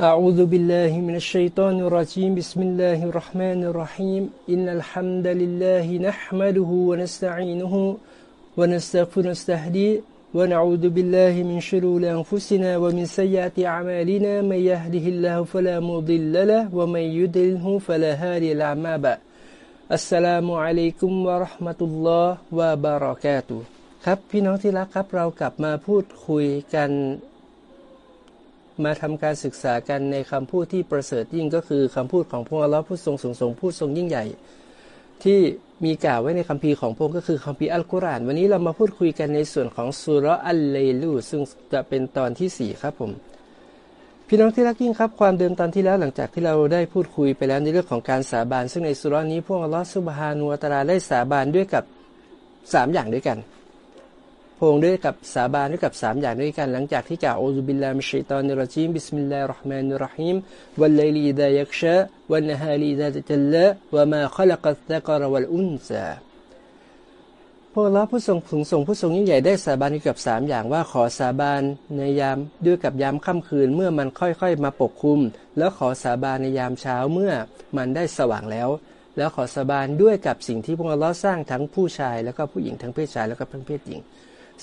أعوذ بالله من الشيطان الرجيم بسم الله الرحمن الرحيم إن الحمد لله نحمده ونستعينه ونستغفر ونستهدي ونعوذ بالله من شرور أنفسنا ومن سيئات أعمالنا من يهده الله فلا مضل له ومن يضلله فلا هادي له ما بعد السلام عليكم ورحمة الله وبركاته ครับพี่น้องที่รักครับเรากลับมาพูดคุยกัน มาทำการศึกษากันในคำพูดที่ประเสริฐยิ่งก็คือคำพูดของพระองค์ผู้ทรงสูงส่งผู้ทรงยิ่งใหญ่ ที่มีกล่าวไว้ในคัมภีร์ของพระองค์ก็คือคัมภีร์อัลกุรอาน วันนี้เรามาพูดคุยกันในส่วนของสุรอัลเลลูซึ่งจะเป็นตอนที่ 4 ครับผมพี่น้องที่รักยิ่งครับความเดิมตอนที่แล้วหลังจากที่เราได้พูดคุยไปแล้วในเรื่องของการสาบาน ซึ่งในสุรนี้พวกอัลลอฮฺสุบฮานุวตาลาได้สาบานด้วยกับ 3 อย่างด้วยกัน พงด้วยกับสาบานด้วยกับสามอย่างด้วยกัน หลังจากที่กล่าวأعوذ بالله من الشيطان الرجيم بسم الله الرحمن الرحيم والليل إذا يغشى والنهار إذا تجلى وما خلق الذكر والأنثى พวกเราผู้ทรงผงทรงผู้ทรงยิ่งใหญ่ได้สาบานกับสามอย่างว่าขอสาบานในยามด้วยกับยามค่ำคืนเมื่อมันค่อยๆ มาปกคลุม แล้วขอสาบานในยามเช้าเมื่อมันได้สว่างแล้ว แล้วขอสาบานด้วยกับสิ่งที่พวกเราสร้างทั้งผู้ชาย แล้วก็ผู้หญิงทั้งเพศชายแล้วก็เพศหญิง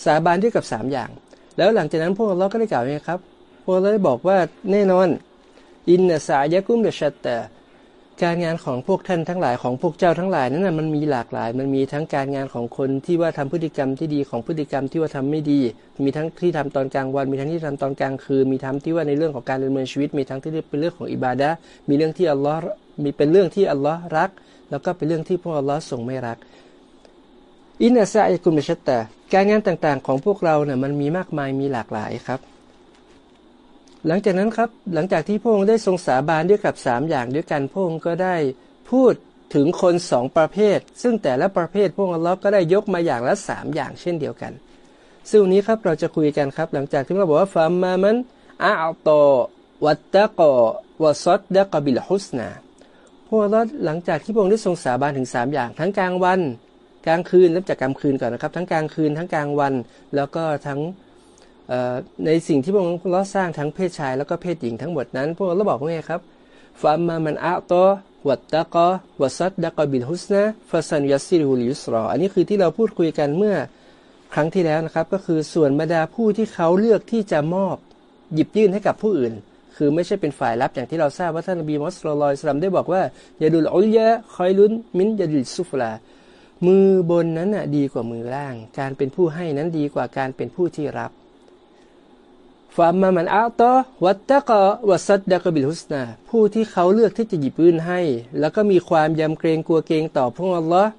สาบานด้วยกับสามอย่าง แล้วหลังจากนั้นพวกเราก็ได้กล่าวไงครับ พวกเราได้บอกว่าแน่นอน อินนสายะกุมเดชัตแต่การงานของพวกท่านทั้งหลายของพวกเจ้าทั้งหลายนั้นนะมันมีหลากหลาย มันมีทั้งการงานของคนที่ว่าทำพฤติกรรมที่ดีของพฤติกรรมที่ว่าทำไม่ดี มีทั้งที่ทำตอนกลางวัน มีทั้งที่ทำตอนกลางคืนมีทั้งที่ว่าในเรื่องของการดำเนินชีวิต มีทั้งที่เป็นเรื่องของอิบาดะมีเรื่องที่อัลลอฮ์มีเป็นเรื่องที่อัลลอฮ์รัก แล้วก็เป็นเรื่องที่พวกอัลลอฮ์ทรงไม่รัก อินนัสายกุมเชตแต่การงานต่างๆ ของพวกเราเนี่ยมันมีมากมายมีหลากหลายครับ หลังจากนั้นครับหลังจากที่พระองค์ได้ทรงสาบานด้วยกับสามอย่างด้วยกันพระองค์ก็ได้พูดถึงคนสองประเภท ซึ่งแต่ละประเภทพระองค์อัลลอฮ์ก็ได้ยกมาอย่างละสามอย่างเช่นเดียวกัน ซึ่งนี้ครับเราจะคุยกันครับ หลังจากที่เราบอกว่าฟาร์มามันأعطى واتقى وصدق بالحسنى พระองค์หลังจากที่พระองค์ได้ทรงสาบานถึงสามอย่างทั้งกลางวัน กลางคืนเริ่มจากกลางคืนก่อนนะครับ ทั้งกลางคืนทั้งกลางวัน แล้วก็ทั้งในสิ่งที่พระองค์เราสร้างทั้งเพศชายแล้วก็เพศหญิงทั้งหมดนั้น พวกเราบอกว่าไงครับفأما من أعطى واتقى وصدق بالحسنى فسنيسره لليسرى อันนี้คือที่เราพูดคุยกันเมื่อครั้งที่แล้วนะครับ ก็คือส่วนบรรดาผู้ที่เขาเลือกที่จะมอบหยิบยื่นให้กับผู้อื่น คือไม่ใช่เป็นฝ่ายรับอย่างที่เราทราบว่าท่านนบีมุสลิมสลัมได้บอกว่ายาดุลอุลยะคอยลุนมินยาดุลซุฟลา มือบนนั้นน่ะดีกว่ามือล่าง การเป็นผู้ให้นั้นดีกว่าการเป็นผู้ที่รับฟามามันอาตอวัตตะกอวัสัดดะกบิลฮุสนาผู้ที่เขาเลือกที่จะหยิบยื่นให้ แล้วก็มีความยำเกรงกลัวเกรงต่อพระองค์ลอฮ์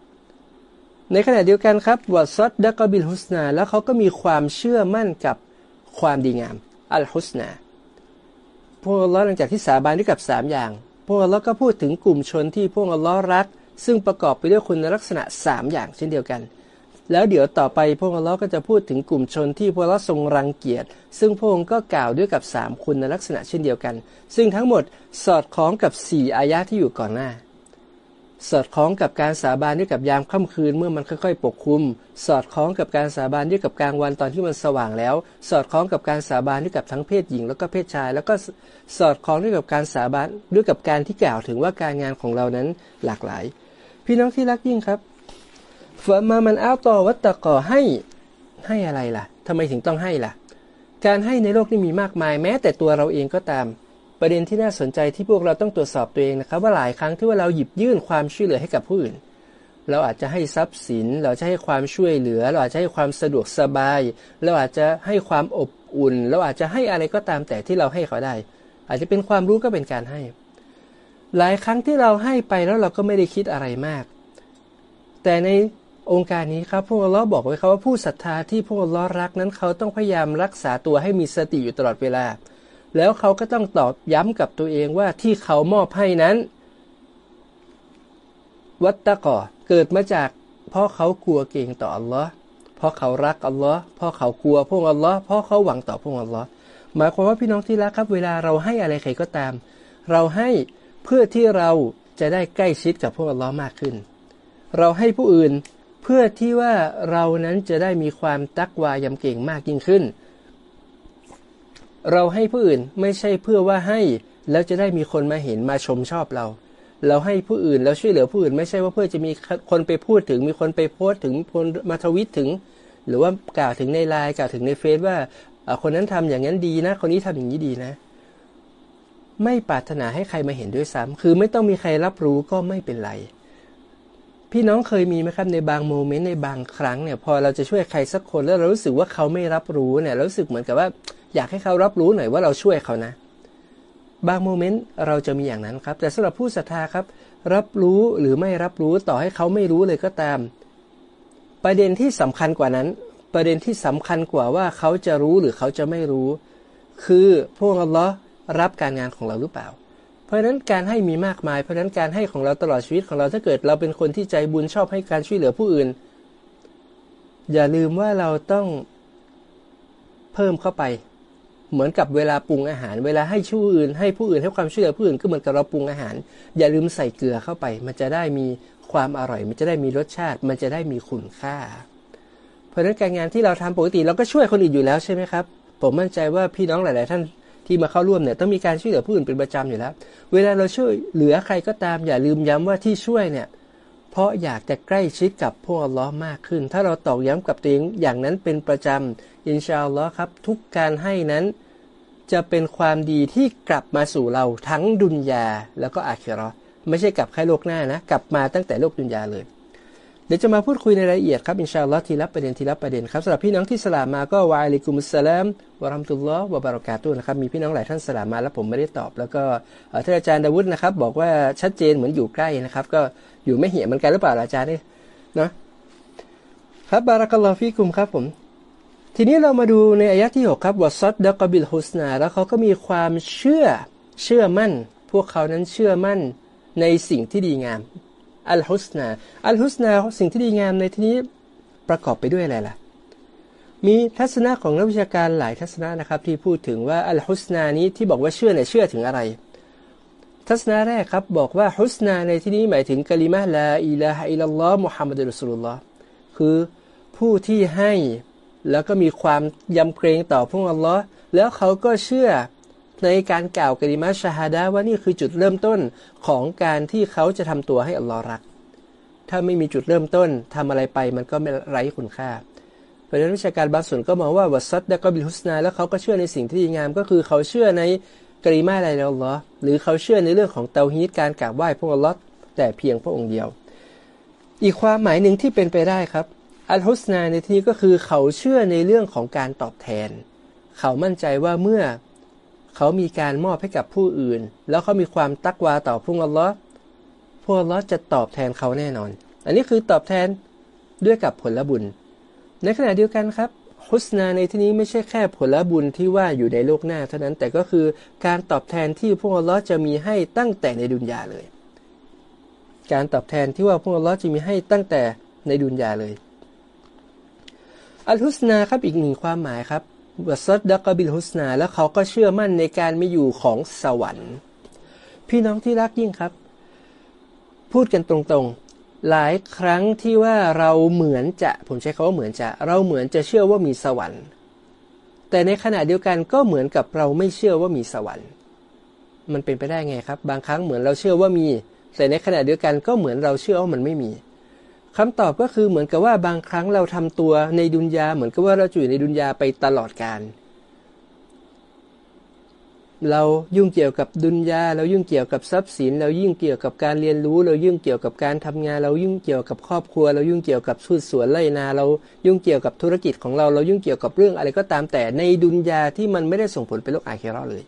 ในขณะเดียวกันครับวัสัดดะกบิลฮุสนา แล้วเขาก็มีความเชื่อมั่นกับความดีงามอัลฮุสนาพวกอัลลอฮ์หลังจากที่สาบานด้วยกับสามอย่างพวกอัลลอฮ์ก็พูดถึงกลุ่มชนที่พวกอัลลอฮ์รัก ซึ่งประกอบไปด้วยคุณลักษณะ 3 อย่างเช่นเดียวกัน แล้วเดี๋ยวต่อไปพวกเราก็จะพูดถึงกลุ่มชนที่พวกเราทรงรังเกียจ ซึ่งพระองค์ก็กล่าวด้วยกับ 3 คุณลักษณะเช่นเดียวกัน ซึ่งทั้งหมดสอดคล้องกับ 4 อายะที่อยู่ก่อนหน้า สอดคล้องกับการสาบานด้วยกับยามค่ำคืนเมื่อมันค่อยๆ ปกคลุม สอดคล้องกับการสาบานด้วยกับกลางวันตอนที่มันสว่างแล้ว สอดคล้องกับการสาบานด้วยกับทั้งเพศหญิง แล้วก็เพศชาย แล้วก็สอดคล้องด้วยกับการสาบานด้วยกับการที่กล่าวถึงว่าการงานของเรานั้นหลากหลาย พี่น้องที่รักยิ่งครับฝมามันอ้าวต่อวัตตะก่อให้ให้อะไรล่ะทำไมถึงต้องให้ล่ะ การให้ในโลกนี้มีมากมายแม้แต่ตัวเราเองก็ตาม ประเด็นที่น่าสนใจที่พวกเราต้องตรวจสอบตัวเองนะครับ ว่าหลายครั้งที่ว่าเราหยิบยื่นความช่วยเหลือให้กับผู้อื่น เราอาจจะให้ทรัพย์สิน เราจะให้ความช่วยเหลือ เราอาจจะให้ความสะดวกสบาย เราอาจจะให้ความอบอุ่น เราอาจจะให้อะไรก็ตามแต่ที่เราให้เขาได้ อาจจะเป็นความรู้ก็เป็นการให้ หลายครั้งที่เราให้ไปแล้วเราก็ไม่ได้คิดอะไรมาก แต่ในองค์การนี้ครับพวกเราบอกไว้ครับว่าผู้ศรัทธาที่พวกเรารักนั้นเขาต้องพยายามรักษาตัวให้มีสติอยู่ตลอดเวลา แล้วเขาก็ต้องตอบย้ำกับตัวเองว่าที่เขามอบให้นั้น วัตตะก่อเกิดมาจาก เพราะเขากลัวเกรงต่ออัลลอฮ์เพราะเขารักอัลลอฮ์เพราะเขากลัวพวกอัลลอฮ์เพราะเขาหวังต่อพวกอัลลอฮ์หมายความว่าพี่น้องที่รักครับ เวลาเราให้อะไรใครก็ตาม เราให้เพื่อที่เราจะได้ใกล้ชิดกับพวกอัลลอฮ์มากขึ้น เราให้ผู้อื่นเพื่อที่ว่าเรานั้นจะได้มีความตักวายำเก่งมากยิ่งขึ้น เราให้ผู้อื่นไม่ใช่เพื่อว่าให้ แล้วจะได้มีคนมาเห็นมาชมชอบเรา เราให้ผู้อื่นแล้วช่วยเหลือผู้อื่น ไม่ใช่ว่าเพื่อจะมีคนไปพูดถึง มีคนไปโพสถึงคนมาทวิตถึง หรือว่ากล่าวถึงในไลน์กล่าวถึงในเฟซว่าคนนั้นทำอย่างนั้นดีนะ คนนี้ทำอย่างนี้ดีนะ ไม่ปรารถนาให้ใครมาเห็นด้วยซ้ำคือไม่ต้องมีใครรับรู้ก็ไม่เป็นไรพี่น้องเคยมีไหมครับในบางโมเมนต์ในบางครั้งเนี่ยพอเราจะช่วยใครสักคนแล้วเรารู้สึกว่าเขาไม่รับรู้เนี่ยเรารู้สึกเหมือนกับว่า อยากให้เขารับรู้หน่อยว่าเราช่วยเขานะ บางโมเมนต์เราจะมีอย่างนั้นครับ แต่สำหรับผู้ศรัทธาครับ รับรู้หรือไม่รับรู้ต่อให้เขาไม่รู้เลยก็ตาม ประเด็นที่สำคัญกว่านั้น ประเด็นที่สำคัญกว่าว่าเขาจะรู้หรือเขาจะไม่รู้ คือพวกอัลลอฮ์รับการงานของเราหรือเปล่า เพราะฉะนั้นการให้มีมากมาย เพราะฉะนั้นการให้ของเราตลอดชีวิตของเราถ้าเกิดเราเป็นคนที่ใจบุญชอบให้การช่วยเหลือผู้อื่น อย่าลืมว่าเราต้องเพิ่มเข้าไป เหมือนกับเวลาปรุงอาหาร เวลาให้ชู้อื่น ให้ผู้อื่นให้ความช่วยเหลือผู้อื่นก็เหมือนกับเราปรุงอาหาร อย่าลืมใส่เกลือเข้าไป มันจะได้มีความอร่อย มันจะได้มีรสชาติ มันจะได้มีคุณค่า เพราะนั้นการงานที่เราทำปกติเราก็ช่วยคนอื่นอยู่แล้วใช่ไหมครับ ผมมั่นใจว่าพี่น้องหลาย ๆ ท่านที่มาเข้าร่วมเนี่ยต้องมีการช่วยเหลือผู้อื่นเป็นประจำอยู่แล้ว เวลาเราช่วยเหลือใครก็ตาม อย่าลืมย้ำว่าที่ช่วยเนี่ยเพราะอยากจะใกล้ชิดกับพวกอัลลอฮ์มากขึ้น ถ้าเราตอกย้ำกับตัวเองอย่างนั้นเป็นประจำ อินชาอัลลอฮ์ครับ ทุกการให้นั้นจะเป็นความดีที่กลับมาสู่เราทั้งดุนยาแล้วก็อาคิรอไม่ใช่กลับแค่โลกหน้านะ กลับมาตั้งแต่โลกดุนยาเลย เดี๋ยวจะมาพูดคุยในรายละเอียดครับอินชาอัลลอฮ์ทีละประเด็นทีละประเด็นครับสำหรับพี่น้องที่สลามมาก็วาลิกุมุสสลามวะรัมตุลลอฮ์วะบารอกาตุนะครับมีพี่น้องหลายท่านสลามมาแล้วผมไม่ได้ตอบ แล้วก็ท่านอาจารย์ดาวุฒนะครับบอกว่าชัดเจนเหมือนอยู่ใกล้นะครับ ก็อยู่ไม่เหี่ยเหมือนกันหรือเปล่าอาจารย์เนี่ยนะครับบารักัลลอฮฟิกุมครับผม ทีนี้เรามาดูในอายะที่ 6 ครับวอซัดดะกบิลฮุสนา แล้วเขาก็มีความเชื่อเชื่อมั่น พวกเขานั้นเชื่อมั่นในสิ่งที่ดีงาม อัลฮุสนาอัลฮุสนาสิ่งที่ดีงามในที่นี้ประกอบไปด้วยอะไรล่ะ มีทัศนะของนักวิชาการหลายทัศนะนะครับ ที่พูดถึงว่าอัลฮุสนานี้ที่บอกว่าเชื่อเนี่ยเชื่อถึงอะไร ทัศนะแรกครับบอกว่าฮุสนาในที่นี้หมายถึงกะลิมะลาอิลาฮะอิลลัลลอฮ์มุฮัมมัดุลสุลลอฮ์คือผู้ที่ให้ แล้วก็มีความยำเกรงต่อพระองค์อัลลอฮ์แล้วเขาก็เชื่อในการกล่าวกริมาชาฮาดาว่านี่คือจุดเริ่มต้นของการที่เขาจะทำตัวให้อัลลอฮ์รัก ถ้าไม่มีจุดเริ่มต้นทำอะไรไปมันก็ไม่ไร้คุณค่าเพราะฉะนั้นวิชาการบางส่วนก็มองว่าวัซัดดะก็บิลฮุสนาแล้วเขาก็เชื่อในสิ่งที่ดีงามก็คือเขาเชื่อในกริมาอะไรอัลลอฮ์หรือเขาเชื่อในเรื่องของเตาฮีตการกราบไหว้พระองค์อัลลอฮ์แต่เพียงพระองค์เดียว อีกความหมายหนึ่งที่เป็นไปได้ครับ อัลฮุสนาในที่นี้ก็คือเขาเชื่อในเรื่องของการตอบแทน เขามั่นใจว่าเมื่อเขามีการมอบให้กับผู้อื่น แล้วเขามีความตักวาต่อพระอัลลอฮ์พระอัลลอฮ์จะตอบแทนเขาแน่นอน อันนี้คือตอบแทนด้วยกับผลบุญ ในขณะเดียวกันครับฮุสนาในที่นี้ไม่ใช่แค่ผลบุญที่ว่าอยู่ในโลกหน้าเท่านั้นแต่ก็คือการตอบแทนที่พระอัลลอฮ์จะมีให้ตั้งแต่ในดุนยาเลย การตอบแทนที่ว่าพระอัลลอฮ์จะมีให้ตั้งแต่ในดุนยาเลย อัลฮุสนาครับอีกหนึ่งความหมายครับวัสดกบิลฮุสนาแล้วเขาก็เชื่อมั่นในการไม่อยู่ของสวรรค์ พี่น้องที่รักยิ่งครับ พูดกันตรงๆ หลายครั้งที่ว่าเราเหมือนจะผมใช้คาว่าเหมือนจะ เราเหมือนจะเชื่อว่ามีสวรรค์ แต่ในขณะเดียวกันก็เหมือนกับเราไม่เชื่อว่ามีสวรรค์ มันเป็นไปได้ไงครับ บางครั้งเหมือนเราเชื่อว่ามี แต่ในขณะเดียวกันก็เหมือนเราเชื่อว่ามันไม่มี คำตอบก็คือเหมือนกับว่าบางครั้งเราทำตัวในดุนยาเหมือนกับว่าเราอยู่ในดุนยาไปตลอดการ เรายุ่งเกี่ยวกับดุนยาเรายุ่งเกี่ยวกับทรัพย์สิน เรายุ่งเกี่ยวกับการเรียนรู้ เรายุ่งเกี่ยวกับการทำงาน เรายุ่งเกี่ยวกับครอบครัว เรายุ่งเกี่ยวกับสุดสวนไร่นา เรายุ่งเกี่ยวกับธุรกิจของเรา เรายุ่งเกี่ยวกับเรื่องอะไรก็ตามแต่ในดุนยาที่มันไม่ได้ส่งผลไปโลกอาเคราเลย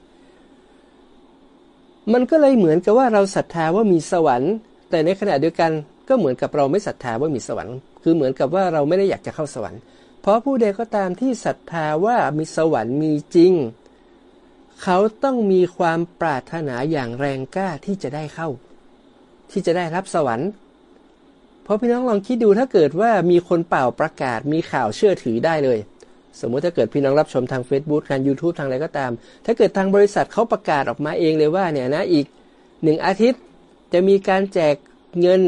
มันก็เลยเหมือนกับว่าเราศรัทธาว่ามีสวรรค์ แต่ในขณะเดียวกัน ก็เหมือนกับเราไม่ศรัทธาว่ามีสวรรค์ คือเหมือนกับว่าเราไม่ได้อยากจะเข้าสวรรค์ เพราะผู้ใดก็ตามที่ศรัทธาว่ามีสวรรค์มีจริง เขาต้องมีความปรารถนาอย่างแรงกล้าที่จะได้เข้า ที่จะได้รับสวรรค์ เพราะพี่น้องลองคิดดูถ้าเกิดว่ามีคนเป่าประกาศมีข่าวเชื่อถือได้เลย สมมุติถ้าเกิดพี่น้องรับชมทาง Facebook ทาง YouTube ทางอะไรก็ตาม ถ้าเกิดทางบริษัทเขาประกาศออกมาเองเลยว่าเนี่ยนะอีกหนึ่งอาทิตย์จะมีการแจกเงิน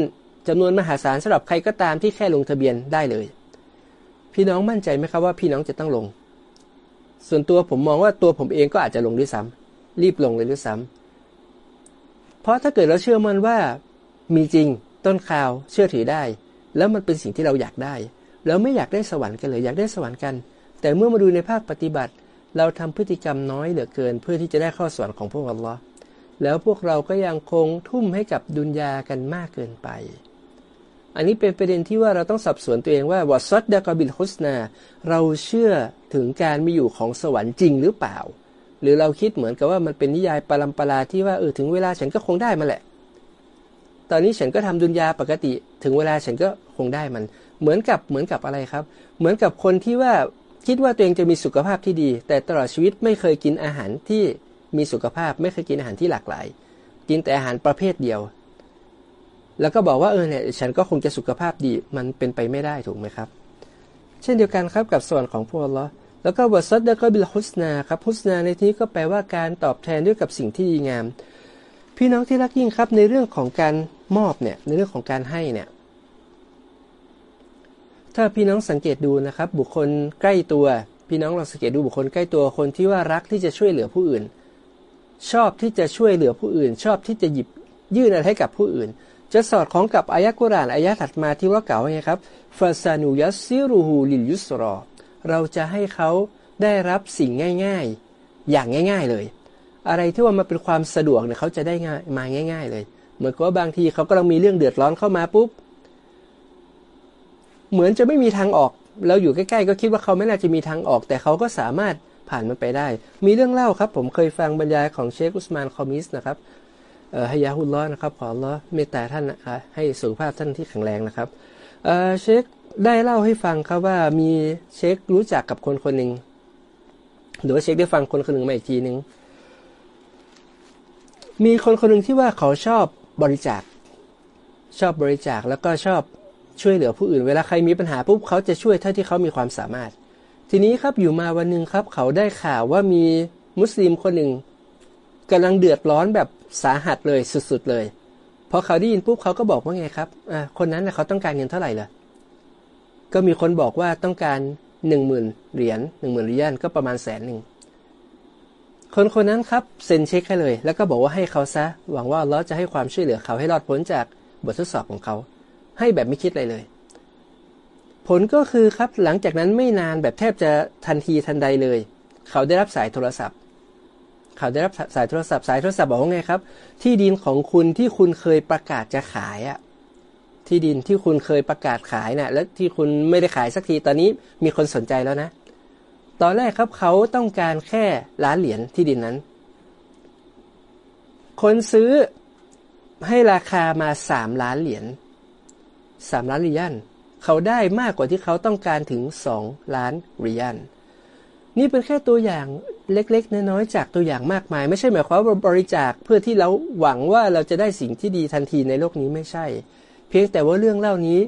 จำนวนมหาศาลสำหรับใครก็ตามที่แค่ลงทะเบียนได้เลย พี่น้องมั่นใจไหมครับว่าพี่น้องจะต้องลง ส่วนตัวผมมองว่าตัวผมเองก็อาจจะลงด้วยซ้ำรีบลงเลยด้วยซ้ำเพราะถ้าเกิดเราเชื่อมันว่ามีจริงต้นข่าวเชื่อถือได้ แล้วมันเป็นสิ่งที่เราอยากได้แล้วไม่อยากได้สวรรค์กันเลยอยากได้สวรรค์กัน แต่เมื่อมาดูในภาคปฏิบัติ เราทำพฤติกรรมน้อยเหลือเกิน เพื่อที่จะได้ข้อสวรรค์ของพวกอัลลอฮ์แล้วพวกเราก็ยังคงทุ่มให้กับดุนยากันมากเกินไป อันนี้เป็นประเด็นที่ว่าเราต้องสับสวนตัวเองว่าวัซัดดะกบิลฮุสนา เราเชื่อถึงการมีอยู่ของสวรรค์จริงหรือเปล่า หรือเราคิดเหมือนกับว่ามันเป็นนิยายปรัมปราที่ว่าเออถึงเวลาฉันก็คงได้มาแหละ ตอนนี้ฉันก็ทำดุนยาปกติ ถึงเวลาฉันก็คงได้มัน เหมือนกับเหมือนกับอะไรครับ เหมือนกับคนที่ว่าคิดว่าตัวเองจะมีสุขภาพที่ดี แต่ตลอดชีวิตไม่เคยกินอาหารที่มีสุขภาพ ไม่เคยกินอาหารที่หลากหลาย กินแต่อาหารประเภทเดียว แล้วก็บอกว่าเออเนี่ยฉันก็คงจะสุขภาพดีมันเป็นไปไม่ได้ถูกไหมครับ เช่นเดียวกันครับกับส่วนของพวกเราแล้วก็บทซัดก็บิลฮุสนาครับฮุสนาในที่นี้ก็แปลว่าการตอบแทนด้วยกับสิ่งที่ดีงาม พี่น้องที่รักยิ่งครับในเรื่องของการมอบเนี่ยในเรื่องของการให้เนี่ยถ้าพี่น้องสังเกตดูนะครับ บุคคลใกล้ตัว พี่น้องลองสังเกตดูบุคคลใกล้ตัวคนที่ว่ารักที่จะช่วยเหลือผู้อื่น ชอบที่จะช่วยเหลือผู้อื่น ชอบที่จะหยิบยื่นอะไรให้กับผู้อื่น จะสอดคล้องกับอายะกุรานอายะถัดมาที่ว่าเก่าไงครับฟาซานุยัสซิรูฮูลิยุสรอ เราจะให้เขาได้รับสิ่งง่าย ๆ อย่างง่าย ๆเลย อะไรที่ว่ามาเป็นความสะดวกเนี่ยเขาจะได้ง่ายมาง่าย ๆ เลย เหมือนกับว่าบางทีเขากำลังมีเรื่องเดือดร้อนเข้ามาปุ๊บ เหมือนจะไม่มีทางออก เราอยู่ใกล้ๆ ก็คิดว่าเขาไม่น่าจะมีทางออก แต่เขาก็สามารถผ่านมันไปได้ มีเรื่องเล่าครับ ผมเคยฟังบรรยายของเชคอุสมานคอมิสนะครับ ให้ยาฮุลล้อนะครับ ขอล้อเมตตาท่านให้สุขภาพท่านที่แข็งแรงนะครับเชคได้เล่าให้ฟังครับว่ามีเชครู้จักกับคนคนหนึ่งหรือว่าเชคได้ฟังคนคนหนึ่งมาอีกทีหนึ่งมีคนคนหนึ่งที่ว่าเขาชอบบริจาค ชอบบริจาคแล้วก็ชอบช่วยเหลือผู้อื่น เวลาใครมีปัญหาปุ๊บเขาจะช่วยเท่าที่เขามีความสามารถ ทีนี้ครับอยู่มาวันหนึ่งครับ เขาได้ข่าวว่ามีมุสลิมคนหนึ่งกำลังเดือดร้อนแบบ สาหัสเลยสุดๆเลยพอเขาได้ยินปุ๊บเขาก็บอกว่าไงครับอ่าคนนั้นนะเขาต้องการเงินเท่าไหร่ล่ะก็มีคนบอกว่าต้องการหนึ่งหมื่นเหรียญหนึ่งหมื่นเหรียญก็ประมาณแสนหนึ่งคนคนนั้นครับเซ็นเช็คให้เลย แล้วก็บอกว่าให้เขาซะ หวังว่าเราจะให้ความช่วยเหลือเขาให้รอดพ้นจากบททดสอบของเขา ให้แบบไม่คิดอะไรเลย ผลก็คือครับหลังจากนั้นไม่นานแบบแทบจะทันทีทันใดเลย เขาได้รับสายโทรศัพท์ เขาได้รับสายโทรศัพท์สายโทรศัพท์บอกว่าไงครับ ที่ดินของคุณที่คุณเคยประกาศจะขายอะที่ดินที่คุณเคยประกาศขายนะ่ะ และที่คุณไม่ได้ขายสักทีตอนนี้มีคนสนใจแล้วนะ ตอนแรกครับเขาต้องการแค่ล้านเหรียญที่ดินนั้น คนซื้อให้ราคามาสามล้านเหรียญสามล้านเหรียญเขาได้มากกว่าที่เขาต้องการถึง2ล้านเรียนนี่เป็นแค่ตัวอย่าง เล็ก ๆ น้อยๆจากตัวอย่างมากมาย ไม่ใช่หมายความว่าบริจาคเพื่อที่เราหวังว่าเราจะได้สิ่งที่ดีทันทีในโลกนี้ไม่ใช่ เพียงแต่ว่าเรื่องเล่านี้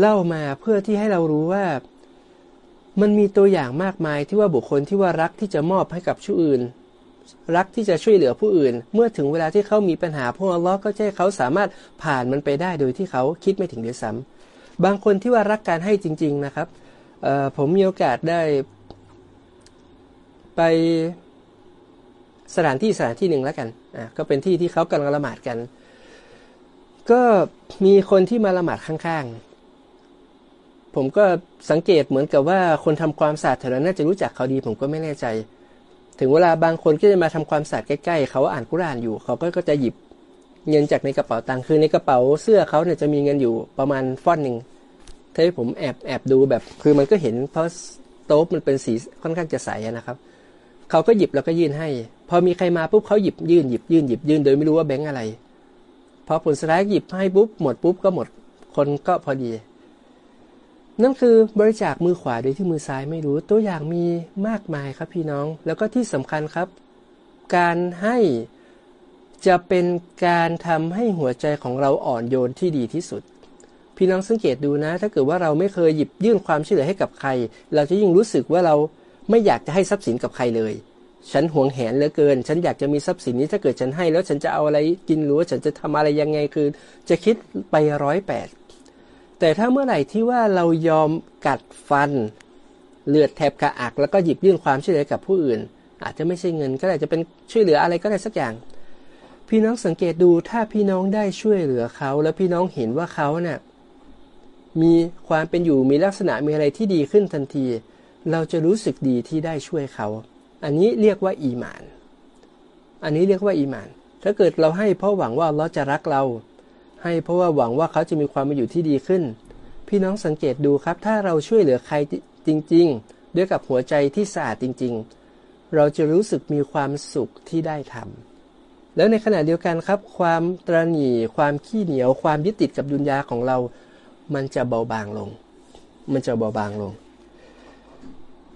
เล่ามาเพื่อที่ให้เรารู้ว่า มันมีตัวอย่างมากมายที่ว่าบุคคลที่ว่ารักที่จะมอบให้กับผู้อื่น รักที่จะช่วยเหลือผู้อื่น เมื่อถึงเวลาที่เขามีปัญหาพวกอลอก็จะให้เขาสามารถผ่านมันไปได้โดยที่เขาคิดไม่ถึงเด้วยซ้ำบางคนที่ว่ารักการให้จริง ๆนะครับผมมีโอกาสได้ ไปสถานที่สถานที่หนึ่งแล้วกันอะก็เป็นที่ที่เขากำลังละหมาดกัน ก็มีคนที่มาละหมาดข้างๆ ผมก็สังเกตเหมือนกับว่าคนทำความสะอาดแถวนั้นน่าจะรู้จักเขาดี ผมก็ไม่แน่ใจ ถึงเวลาบางคนก็จะมาทำความสะอาดใกล้ๆเขาอ่านกุรานอยู่ เขาก็จะหยิบเงินจากในกระเป๋าตังค์คือในกระเป๋าเสื้อเขาเนี่ยจะมีเงินอยู่ประมาณฟ้อนหนึ่งถ้าผมแอบแอบดูแบบ คือมันก็เห็นเพราะโต๊ะมันเป็นสีค่อนข้างจะใสนะครับ เขาก็หยิบแล้วก็ยื่นให้ พอมีใครมาปุ๊บเขาหยิบยื่นหยิบยื่นหยิบยื่นโดยไม่รู้ว่าแบงค์อะไร พอผลสุดท้ายหยิบให้ปุ๊บหมดปุ๊บก็หมด คนก็พอดี นั่นคือบริจาคมือขวาโดยที่มือซ้ายไม่รู้ ตัวอย่างมีมากมายครับพี่น้อง แล้วก็ที่สำคัญครับ การให้จะเป็นการทำให้หัวใจของเราอ่อนโยนที่ดีที่สุด พี่น้องสังเกตดูนะ ถ้าเกิดว่าเราไม่เคยหยิบยื่นความช่วยเหลือให้กับใคร เราจะยิ่งรู้สึกว่าเรา ไม่อยากจะให้ทรัพย์สินกับใครเลย ฉันหวงแหนเหลือเกิน ฉันอยากจะมีทรัพย์สินนี้ถ้าเกิดฉันให้ แล้วฉันจะเอาอะไรกินหรือว่าฉันจะทำอะไรยังไงคือ จะคิดไปร้อยแปดแต่ถ้าเมื่อไหร่ที่ว่าเรายอมกัดฟัน เลือดแทบกระอัก แล้วก็หยิบยื่นความช่วยเหลือกับผู้อื่น อาจจะไม่ใช่เงินก็อาจจะเป็นช่วยเหลืออะไรก็ได้สักอย่าง พี่น้องสังเกตดูถ้าพี่น้องได้ช่วยเหลือเขา แล้วพี่น้องเห็นว่าเขาเนะ่ยมีความเป็นอยู่มีลักษณะมีอะไรที่ดีขึ้นทันที เราจะรู้สึกดีที่ได้ช่วยเขา อันนี้เรียกว่าอีมาน อันนี้เรียกว่าอีมาน ถ้าเกิดเราให้เพราะหวังว่าเราจะรักเรา ให้เพราะว่าหวังว่าเขาจะมีความเป็นอยู่ที่ดีขึ้น พี่น้องสังเกตดูครับ ถ้าเราช่วยเหลือใครจริง ๆ ด้วยกับหัวใจที่สะอาดจริง ๆ เราจะรู้สึกมีความสุขที่ได้ทำแล้วในขณะเดียวกันครับ ความตรณีความขี้เหนียว ความยึดติดกับดุนยาของเรา มันจะเบาบางลง มันจะเบาบางลง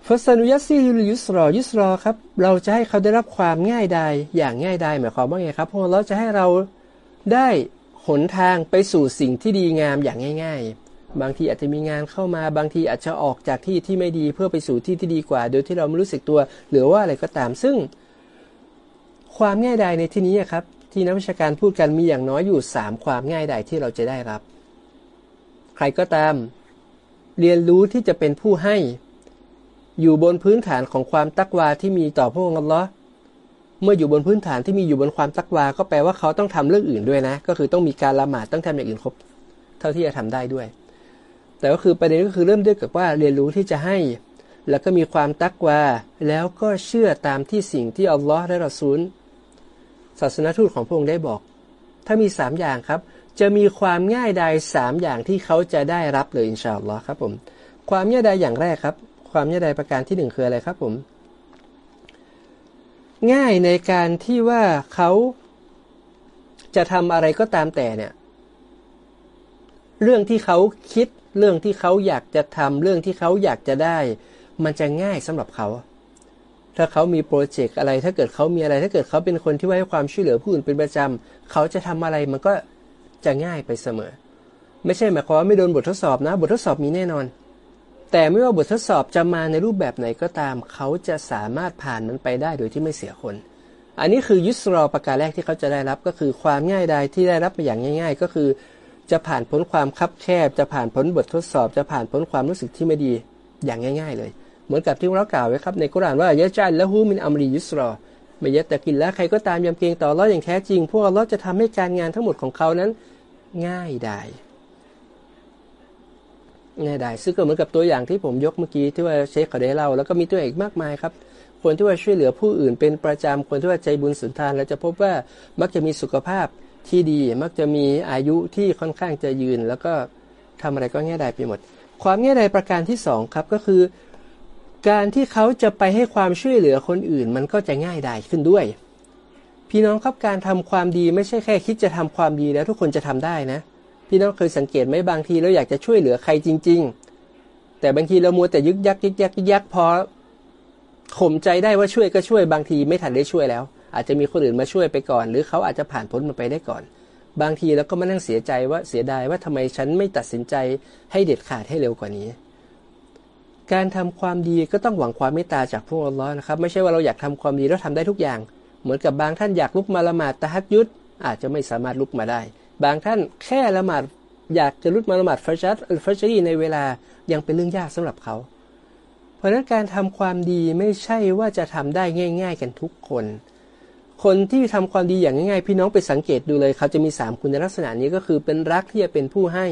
ฟัสนุยัสซียุสรอยุสรอครับ เราจะให้เขาได้รับความง่ายดายอย่างง่ายดายหมายความว่าไงครับเพราะเราจะให้เราได้หนทางไปสู่สิ่งที่ดีงามอย่างง่าย ๆ บางทีอาจจะมีงานเข้ามาบางทีอาจจะออกจากที่ที่ไม่ดีเพื่อไปสู่ที่ที่ดีกว่า โดยที่เราไม่รู้สึกตัว หรือว่าอะไรก็ตามซึ่ง ความง่ายดายในที่นี้ครับ ที่นักวิชาการพูดกันมีอย่างน้อยอยู่ 3 ความง่ายดายที่เราจะได้รับ ใครก็ตาม เรียนรู้ที่จะเป็นผู้ให้ อยู่บนพื้นฐานของความตักวาที่มีต่อพระองค์อัลลอฮ์เมื่ออยู่บนพื้นฐานที่มีอยู่บนความตักวา ก็แปลว่าเขาต้องทำเรื่องอื่นด้วยนะ ก็คือต้องมีการละหมาดต้องทำอย่างอื่นครบ เท่าที่จะทำได้ด้วย แต่ก็คือประเด็นก็คือเริ่มด้วยกับว่าเรียนรู้ที่จะให้ แล้วก็มีความตักวา แล้วก็เชื่อตามที่สิ่งที่อัลลอฮ์และรอซูลศาสนทูตของพระองค์ได้บอก ถ้ามีสามอย่างครับ จะมีความง่ายใดสามอย่างที่เขาจะได้รับเลยอินชาอัลลอฮ์ครับผม ความง่ายใดอย่างแรกครับ ความง่ายใดประการที่หนึ่งคืออะไรครับผม ง่ายในการที่ว่าเขาจะทำอะไรก็ตามแต่เนี่ย เรื่องที่เขาคิดเรื่องที่เขาอยากจะทำเรื่องที่เขาอยากจะได้ มันจะง่ายสำหรับเขา ถ้าเขามีโปรเจกต์อะไร ถ้าเกิดเขามีอะไร ถ้าเกิดเขาเป็นคนที่ให้ความช่วยเหลือผู้อื่นเป็นประจำเขาจะทำอะไรมันก็จะง่ายไปเสมอ ไม่ใช่หมายความว่าไม่โดนบททดสอบนะ บททดสอบมีแน่นอน แต่ไม่ว่าบททดสอบจะมาในรูปแบบไหนก็ตาม เขาจะสามารถผ่านมันไปได้โดยที่ไม่เสียคน อันนี้คือยุสรอประการแรกที่เขาจะได้รับก็คือความง่ายดายที่ได้รับมาอย่างง่าย ๆ ก็คือ จะผ่านพ้นความคับแคบ จะผ่านพ้นบททดสอบ จะผ่านพ้นความรู้สึกที่ไม่ดีอย่างง่าย ๆ เลย เหมือนกับที่เรากล่าวไว้ครับในกุรานว่ายะจันละหูมินอัมรียุสรอไม่ยะแต่กินแล้วใครก็ตามยำเกรงต่อเราอย่างแท้จริง พวกเราจะทำให้การงานทั้งหมดของเขานั้น ง่ายได้ง่าย ได้ซึ่งก็เหมือนกับตัวอย่างที่ผมยกเมื่อกี้ที่ว่าเชคเขาได้เล่าแล้วก็มีตัวอีกมากมายครับคนที่ว่าช่วยเหลือผู้อื่นเป็นประจำคนที่ว่าใจบุญสุนทาน แล้วจะพบว่ามักจะมีสุขภาพที่ดีมักจะมีอายุที่ค่อนข้างจะยืน แล้วก็ทำอะไรก็ง่ายได้ไปหมด ความง่ายได้ประการที่สองครับก็คือ การที่เขาจะไปให้ความช่วยเหลือคนอื่น มันก็จะง่ายได้ขึ้นด้วย พี่น้องครับการทำความดีไม่ใช่แค่คิดจะทำความดีแล้วทุกคนจะทำได้นะ พี่น้องเคยสังเกตไหมบางทีเราอยากจะช่วยเหลือใครจริง ๆ แต่บางทีเรามัวแต่ยึกยักยึกยักยึกยักพอข่มใจได้ว่าช่วยก็ช่วยบางทีไม่ทันได้ช่วยแล้ว อาจจะมีคนอื่นมาช่วยไปก่อน หรือเขาอาจจะผ่านพ้นมันไปได้ก่อน บางทีเราก็มานั่งเสียใจว่าเสียดายว่าทำไมฉันไม่ตัดสินใจให้เด็ดขาดให้เร็วกว่านี้ การทำความดีก็ต้องหวังความเมตตาจากพระองค์นะครับ ไม่ใช่ว่าเราอยากทำความดีแล้วทำได้ทุกอย่าง เหมือนกับบางท่านอยากลุกมาละหมาดตะฮัดยุดอาจจะไม่สามารถลุกมาได้ บางท่านแค่ละหมาดอยากจะลุกมาละหมาดฟัชัดฟัชรีในเวลายังเป็นเรื่องยากสำหรับเขา เพราะนั้นการทำความดีไม่ใช่ว่าจะทำได้ง่าย ๆ กันทุกคน คนที่ทำความดีอย่างง่ายๆ พี่น้องไปสังเกตดูเลย เขาจะมี 3 คุณลักษณะนี้ก็คือเป็นรักที่จะเป็นผู้ให้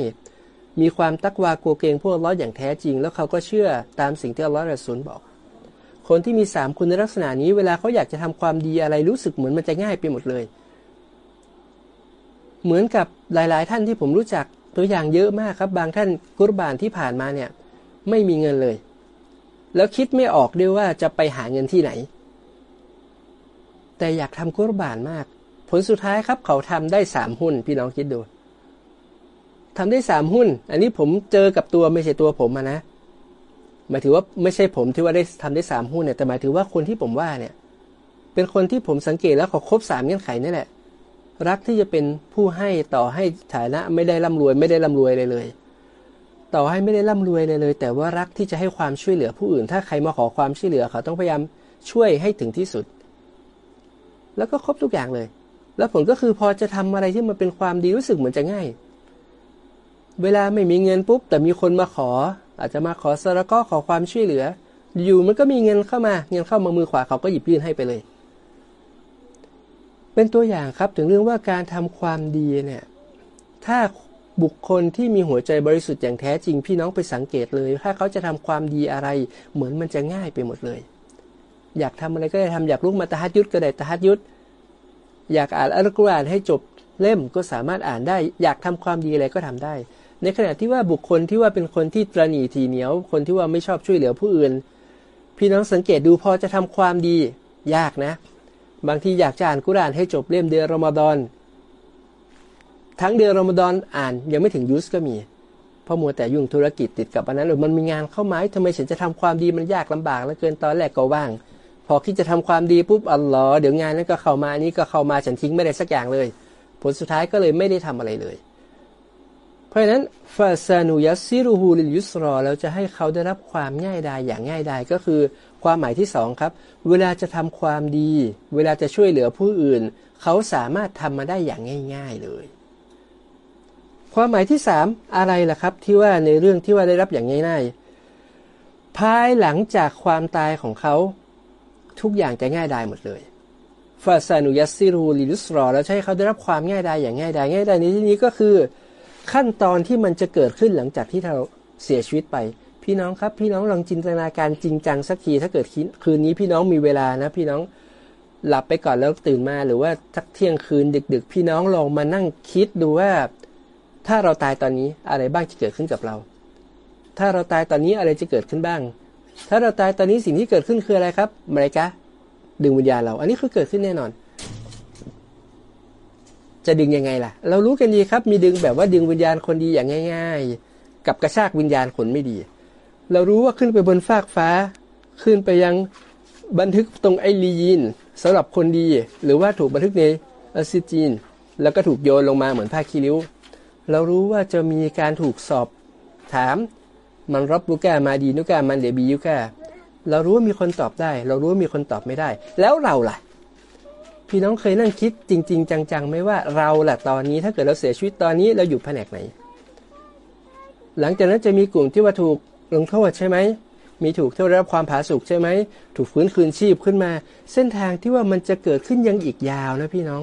มีความตักวากลัวเกรงพวกล้ออย่างแท้จริง แล้วเขาก็เชื่อตามสิ่งที่อัลลอฮฺสุลบอก คนที่มีสามคุณลักษณะนี้เวลาเขาอยากจะทำความดีอะไรรู้สึกเหมือนมันจะง่ายไปหมดเลย เหมือนกับหลายๆ ท่านที่ผมรู้จักตัวอย่างเยอะมากครับ บางท่านกุรบานที่ผ่านมาเนี่ย ไม่มีเงินเลย แล้วคิดไม่ออกด้วยว่าจะไปหาเงินที่ไหน แต่อยากทำกุรบานมาก ผลสุดท้ายครับเขาทำได้สามหุ้น พี่น้องคิดดูทำได้สามหุ้น อันนี้ผมเจอกับตัวไม่ใช่ตัวผมนะหมายถือว่าไม่ใช่ผมที่ว่าได้ทำได้สามหุ้นเนี่ยแต่หมายถือว่าคนที่ผมว่าเนี่ย เป็นคนที่ผมสังเกตแล้วเขาครบสามเงื่อนไขนี่แหละ รักที่จะเป็นผู้ให้ต่อให้ฐานะไม่ได้ร่ำรวย ไม่ได้ร่ำรวยเลยเลย ต่อให้ไม่ได้ร่ำรวยเลยเลย แต่ว่ารักที่จะให้ความช่วยเหลือผู้อื่น ถ้าใครมาขอความช่วยเหลือเขาต้องพยายามช่วยให้ถึงที่สุด แล้วก็ครบทุกอย่างเลย แล้วผลก็คือพอจะทำอะไรที่มันเป็นความดีรู้สึกเหมือนจะง่าย เวลาไม่มีเงินปุ๊บ แต่มีคนมาขอ อาจจะมาขอสระก็ขอความช่วยเหลือ อยู่มันก็มีเงินเข้ามา เงินเข้ามามือขวาเขาก็หยิบยื่นให้ไปเลย เป็นตัวอย่างครับถึงเรื่องว่าการทำความดีเนี่ยถ้าบุคคลที่มีหัวใจบริสุทธิ์อย่างแท้จริงพี่น้องไปสังเกตเลย ถ้าเขาจะทำความดีอะไร เหมือนมันจะง่ายไปหมดเลย อยากทำอะไรก็ได้ทำอยากลุกมาตะฮัดยุดก็ได้ตะฮัดยุดอยากอ่านอัลกุรอานให้จบเล่มก็สามารถอ่านได้ อยากทำความดีอะไรก็ทำได้ ในขณะที่ว่าบุคคลที่ว่าเป็นคนที่ตรณีทีเหนียว คนที่ว่าไม่ชอบช่วยเหลือผู้อื่น พี่น้องสังเกตดูพอจะทำความดี ยากนะ บางทีอยากจะอ่านกุรานให้จบเล่มเดือนรอมฎอนทั้งเดือนรอมฎอนอ่านยังไม่ถึงยุสก็มีเพราะมัวแต่ยุ่งธุรกิจติดกับอันนั้นหรือมันมีงานเข้ามาทำไมฉันจะทำความดีมันยากลำบากแล้วเกินตอนแรกก็ว่าง พอคิดจะทำความดีปุ๊บอัลลอฮ์เดี๋ยวงานนั้นก็เข้ามาอันนี้ก็เข้ามาฉันทิ้งไม่ได้สักอย่างเลย ผลสุดท้ายก็เลยไม่ได้ทำอะไรเลย เพราะฉะนั้นฟาซานุยัสซิรูฮูลิยุสรอเราจะให้เขาได้รับความง่ายดายอย่างง่ายดายก็คือ ความหมายที่สองครับ เวลาจะทำความดี เวลาจะช่วยเหลือผู้อื่น เขาสามารถทำมาได้อย่างง่าย ๆเลย ความหมายที่สามอะไรล่ะครับ ที่ว่าในเรื่องที่ว่าได้รับอย่างง่ายๆ ภายหลังจากความตายของเขา ทุกอย่างจะง่ายดายหมดเลยฟาซานุยัสซิรูลิลุสรอแล้วใช้เขาได้รับความง่ายดายอย่างง่ายดายง่ายดายในที่นี้ก็คือ ขั้นตอนที่มันจะเกิดขึ้นหลังจากที่เราเสียชีวิตไป พี่น้องครับ พี่น้องลองจินตนาการจริงจังสักทีถ้าเกิดคืนนี้พี่น้องมีเวลานะ พี่น้องหลับไปก่อนแล้วตื่นมาหรือว่าสักเที่ยงคืนดึก ๆ พี่น้องลองมานั่งคิดดูว่า ถ้าเราตายตอนนี้อะไรบ้างจะเกิดขึ้นกับเรา ถ้าเราตายตอนนี้อะไรจะเกิดขึ้นบ้าง ถ้าเราตายตอนนี้สิ่งที่เกิดขึ้นคืออะไรครับมาไรกะดึงวิญญาณเรา อันนี้คือเกิดขึ้นแน่นอน จะดึงยังไงล่ะ เรารู้กันดีครับ มีดึงแบบว่าดึงวิญญาณคนดีอย่างง่าย ๆ กับกระชากวิญญาณคนไม่ดี เรารู้ว่าขึ้นไปบนฟากฟ้า ขึ้นไปยังบันทึกตรงไอรียินสำหรับคนดี หรือว่าถูกบันทึกในอซิจีน แล้วก็ถูกโยนลงมาเหมือนผ้าคีริ้ว เรารู้ว่าจะมีการถูกสอบถามมันรับบุกามาดีนุกามันเดบียุกาเรารู้ว่ามีคนตอบได้ เรารู้ว่ามีคนตอบไม่ได้ แล้วเราล่ะ พี่น้องเคยนั่งคิดจริง ๆ จังๆไหมว่าเราล่ะตอนนี้ถ้าเกิดเราเสียชีวิตตอนนี้เราอยู่แผนกไหน หลังจากนั้นจะมีกลุ่มที่ว่าถูก ลงโทษใช่ไหม มีถูกเท่ารับความผาสุกใช่ไหม ถูกฟื้นคืนชีพขึ้นมา เส้นทางที่ว่ามันจะเกิดขึ้นยังอีกยาวนะพี่น้อง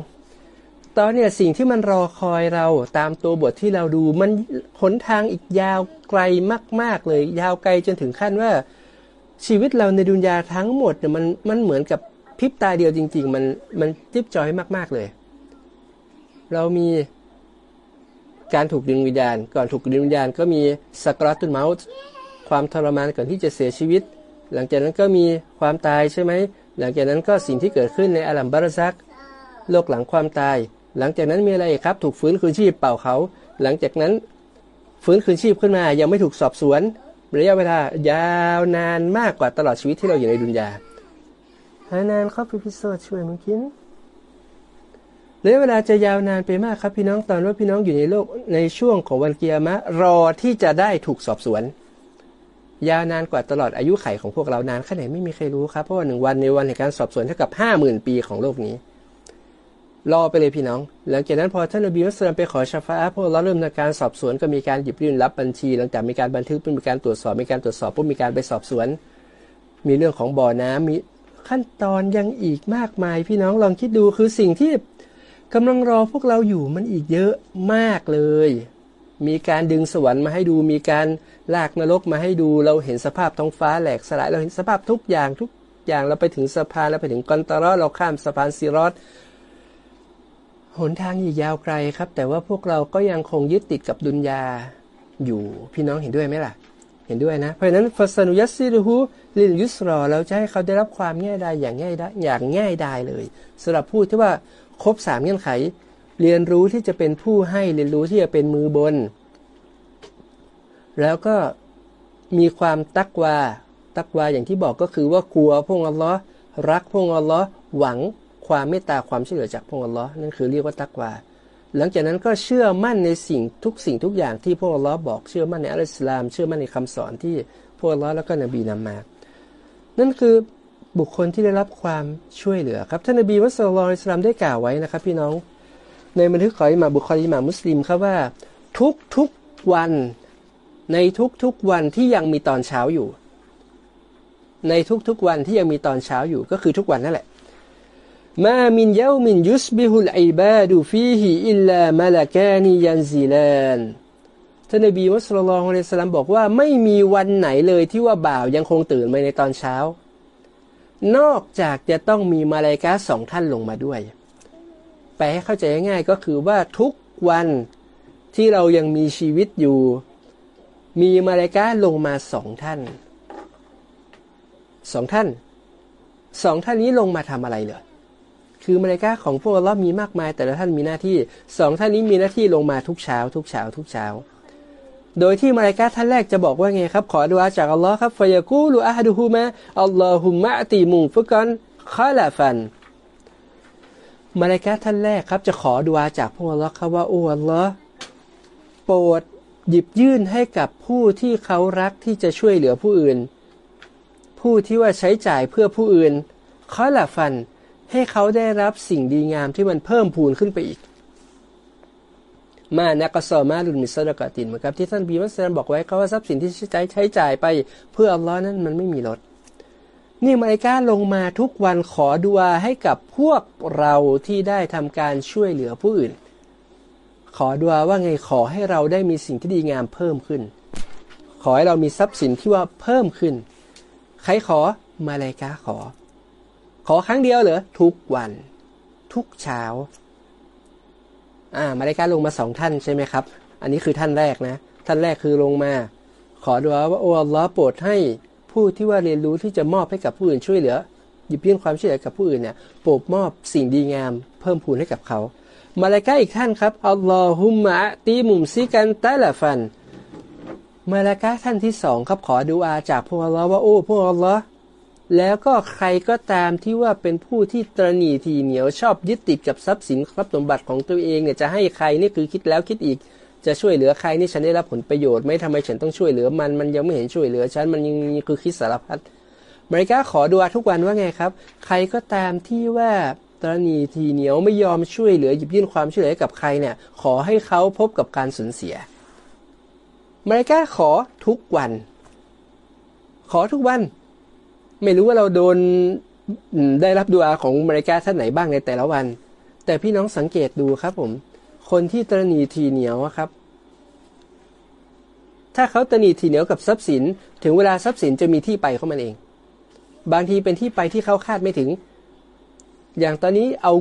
ตอนเนี่ยสิ่งที่มันรอคอยเราตามตัวบทที่เราดู มันหนทางอีกยาวไกลมาก ๆ เลย ยาวไกลจนถึงขั้นว่า ชีวิตเราในดุนยาทั้งหมดเนี่ยมันมันเหมือนกับพริบตาเดียวจริง ๆ มันมันจิ๊บจอยมาก ๆเลย เรามีการถูกดึงวิญญาณ ก่อนถูกดึงวิญญาณก็มีสกรอตุนเมาส์ ความทรมานก่อนที่จะเสียชีวิต หลังจากนั้นก็มีความตายใช่ไหม หลังจากนั้นก็สิ่งที่เกิดขึ้นในอัลัมบารซัก โลกหลังความตาย หลังจากนั้นมีอะไรครับ ถูกฟื้นคืนชีพเป่าเขา หลังจากนั้นฟื้นคืนชีพขึ้นมา ยังไม่ถูกสอบสวน ระยะเวลายาวนานมากกว่าตลอดชีวิตที่เราอยู่ในดุนยาหานานครับพี่พิโซช่วยมึงกินระยะเวลาจะยาวนานไปมากครับพี่น้องตอนว่าพี่น้องอยู่ในโลกในช่วงของวันเกียร์มะรอที่จะได้ถูกสอบสวน ยาวนานกว่าตลอดอายุไขของพวกเรานานแค่ไหนไม่มีใครรู้ครับ เพราะว่าหนึ่งวันในวันในการสอบสวนเท่ากับห้าหมื่นปีของโลกนี้ รอไปเลยพี่น้อง หลังจากนั้นพอท่านอบีมุสลิมไปขอชาฟาพวกเราเริ่มในการสอบสวนก็มีการหยิบยื่นรับบัญชี หลังจากมีการบันทึกเป็นมีการตรวจสอบมีการตรวจสอบปุ๊บมีการไปสอบสวน มีเรื่องของบ่อน้ำมีขั้นตอนยังอีกมากมาย พี่น้องลองคิดดูคือสิ่งที่กำลังรอพวกเราอยู่มันอีกเยอะมากเลย มีการดึงสวรรค์มาให้ดู มีการลากนรกมาให้ดู เราเห็นสภาพท้องฟ้าแหลกสลาย เราเห็นสภาพทุกอย่างทุกอย่าง เราไปถึงสะพาน เราไปถึงกอนตารอเราข้ามสะพานซีรอสหนทางอีกยาวไกลครับ แต่ว่าพวกเราก็ยังคงยึดติดกับดุนยาอยู่ พี่น้องเห็นด้วยไหมล่ะ เห็นด้วยนะ เพราะฉะนั้นฟัสนุยัสซิรุฮูลินยุสรอ เราจะให้เขาได้รับความง่ายดายอย่างง่ายได้อย่างง่ายดายเลยสำหรับผู้ที่ว่าครบสามเงื่อนไข เรียนรู้ที่จะเป็นผู้ให้เรียนรู้ที่จะเป็นมือบน แล้วก็มีความตักวาตักวาอย่างที่บอกก็คือว่ากลัวพวกอัลลอฮ์รักพวกอัลลอฮ์หวังความเมตตาความช่วยเหลือจากพระองค์ลอนั่นคือเรียกว่าตักวาหลังจากนั้นก็เชื่อมั่นในสิ่งทุกสิ่งทุกอย่างที่พระองค์ลอบอกเชื่อมั่นในอัลลอฮ์เชื่อมั่นในคำสอนที่พระองค์ลอแล้วก็นบีนำมา นั่นคือบุคคลที่ได้รับความช่วยเหลือครับท่านนบีมุสลิมอิสลามได้กล่าวไว้นะครับ พี่น้อง ในบันทึกของอิมาบุคอลีมามุสลิมครับว่า ทุกทุกวันในทุกทุกวันที่ยังมีตอนเช้าอยู่ ในทุกๆวันที่ยังมีตอนเช้าอยู่ก็คือทุกวันนั่นแหละมามินเยามินยุสบิฮุลอิบาดูฟีฮิอิลลามาลากานียันซิลานท่านนบีมุสลิมอะลัยสลามบอกว่าไม่มีวันไหนเลยที่ว่าบ่าวยังคงตื่นมาในตอนเช้า นอกจากจะต้องมีมาลายกาสองท่านลงมาด้วย แปลให้เข้าใจง่ายก็คือว่าทุกวันที่เรายังมีชีวิตอยู่ มีมาลายกาลงมาสองท่านสองท่านสองท่านนี้ลงมาทำอะไรเลยคือมาลายกาของพวกเรามีมากมาย แต่ละท่านมีหน้าที่สองท่านนี้มีหน้าที่ลงมาทุกเช้า ทุกเช้า ทุกเช้า โดยที่มาลายกาท่านแรกจะบอกว่าไงครับ ขอดุอาจากอัลลอฮ์ครับฟยากูลูอาฮดุฮูมะอัลลอฮุมะตีมุฟุกันคาลาฟัน มาลายกาท่านแรกครับ จะขอดุอาจากพวกเราครับว่าโอ้อัลลอโปรดหยิบยื่นให้กับผู้ที่เขารักที่จะช่วยเหลือผู้อื่น ผู้ที่ว่าใช้จ่ายเพื่อผู้อื่นคอละฟันให้เขาได้รับสิ่งดีงามที่มันเพิ่มพูนขึ้นไปอีก มานักสอมาลุนมิสดกตินเหมือนกับที่ท่านบีมัสลามบอกไว้เขาว่าทรัพย์สินที่ใช้ใช้จ่ายไป เพื่ออัลลอฮ์นั้นมันไม่มีลด นี่มาอิกาลงมาทุกวันขอดุอาให้กับพวกเราที่ได้ทำการช่วยเหลือผู้อื่น ขอดุอาว่าไงขอให้เราได้มีสิ่งที่ดีงามเพิ่มขึ้น ขอให้เรามีทรัพย์สินที่ว่าเพิ่มขึ้น ใครขอมาลายกาขอ ขอครั้งเดียวเหรอทุกวัน ทุกเช้า อ่ามาลายกาลงมาสองท่านใช่ไหมครับ อันนี้คือท่านแรกนะ ท่านแรกคือลงมา ขอดุอาว่าโอ้ลอโปรดให้ ผู้ที่ว่าเรียนรู้ที่จะมอบให้กับผู้อื่นช่วยเหลือหยิบยื่นความช่วยเหลือกับผู้อื่นเนี่ยโปรดมอบสิ่งดีงาม เพิ่มพูนให้กับเขา มาลายกาอีกท่านครับอัลลอฮุมะตีมุมซิกันตะละฟัน มาลายกาท่านที่สองครับขอดูอาจากพวกอัลลอฮ์ว่าโอ้พวกอัลลอฮ์แล้วก็ใครก็ตามที่ว่าเป็นผู้ที่ตรณีทีเหนียวชอบยึดติดกับทรัพย์สินทรัพย์สมบัติของตัวเองเนี่ยจะให้ใครนี่คือคิดแล้วคิดอีก จะช่วยเหลือใครนี่ฉันได้รับผลประโยชน์ไหมทำไมฉันต้องช่วยเหลือมันมันยังไม่เห็นช่วยเหลือฉันมันยังคือคิดสารพัดบริกาขอดูอาทุกวันว่าไงครับ ใครก็ตามที่ว่าตรณีทีเหนียวไม่ยอมช่วยเหลือหยิบยื่นความช่วยเหลือกับใครเนี่ย ขอให้เขาพบกับการสูญเสียบริกาขอทุกวัน ขอทุกวัน ไม่รู้ว่าเราโดนได้รับดูอาของบริกาท่านไหนบ้างในแต่ละวัน แต่พี่น้องสังเกตดูครับผม คนที่ตรณีทีเหนียวครับ ถ้าเขาตรณีทีเหนียวกับทรัพย์สิน ถึงเวลาทรัพย์สินจะมีที่ไปเขามันเอง บางทีเป็นที่ไปที่เขาคาดไม่ถึง อย่างตอนนี้เอา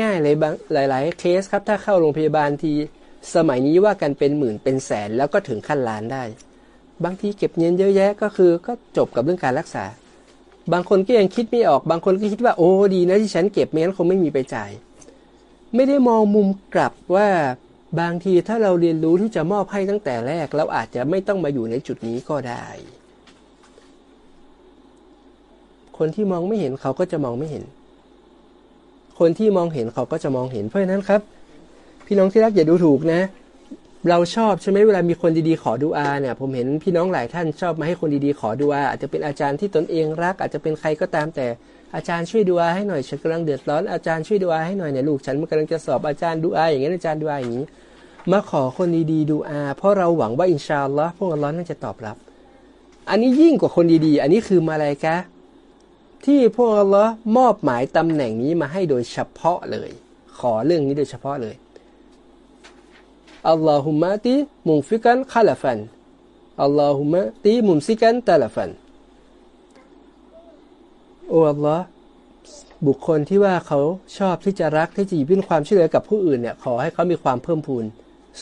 ง่าย ๆ เลยบางหลาย ๆ เคสครับ ถ้าเข้าโรงพยาบาลทีสมัยนี้ว่ากันเป็นหมื่นเป็นแสนแล้วก็ถึงขั้นล้านได้ บางทีเก็บเงินเยอะแยะก็คือก็จบกับเรื่องการรักษา บางคนก็ยังคิดไม่ออก บางคนก็คิดว่าโอ้ดีนะที่ฉันเก็บไม่งั้นคงไม่มีไปจ่าย ไม่ได้มองมุมกลับว่าบางทีถ้าเราเรียนรู้ที่จะมอบให้ตั้งแต่แรก เราอาจจะไม่ต้องมาอยู่ในจุดนี้ก็ได้ คนที่มองไม่เห็นเขาก็จะมองไม่เห็น คนที่มองเห็นเขาก็จะมองเห็นเพราะฉะนั้นครับ พี่น้องที่รักอย่าดูถูกนะ เราชอบใช่ไหมเวลามีคนดีๆขอดูอาเนี่ย ผมเห็นพี่น้องหลายท่านชอบมาให้คนดีๆขอดูอาอาจจะเป็นอาจารย์ที่ตนเองรัก อาจจะเป็นใครก็ตามแต่ อาจารย์ช่วยดูอาให้หน่อยฉันกำลังเดือดร้อนอาจารย์ช่วยดูอาให้หน่อยเนี่ยลูกฉันกำลังจะสอบอาจารย์ดูอาอย่างนี้อาจารย์ดูอาอย่างนี้มาขอคนดีๆดูอา เพราะเราหวังว่าอินชาอัลลอฮ์พวกอัลลอฮ์นั่นจะตอบรับ อันนี้ยิ่งกว่าคนดีๆ อันนี้คือมาอะไรกะที่พวกอัลลอฮ์มอบหมายตำแหน่งนี้มาให้โดยเฉพาะเลย ขอเรื่องนี้โดยเฉพาะเลยอัลลอฮุมะตีมุงฟิกันคาลฟันอัลลอฮุมะตีมุมซิกันตาลฟัน โอ้อัลลอฮ์บุคคลที่ว่าเขาชอบที่จะรักที่จะหยิบยื่นความช่วยเหลือกับผู้อื่นเนี่ยขอให้เขามีความเพิ่มพูน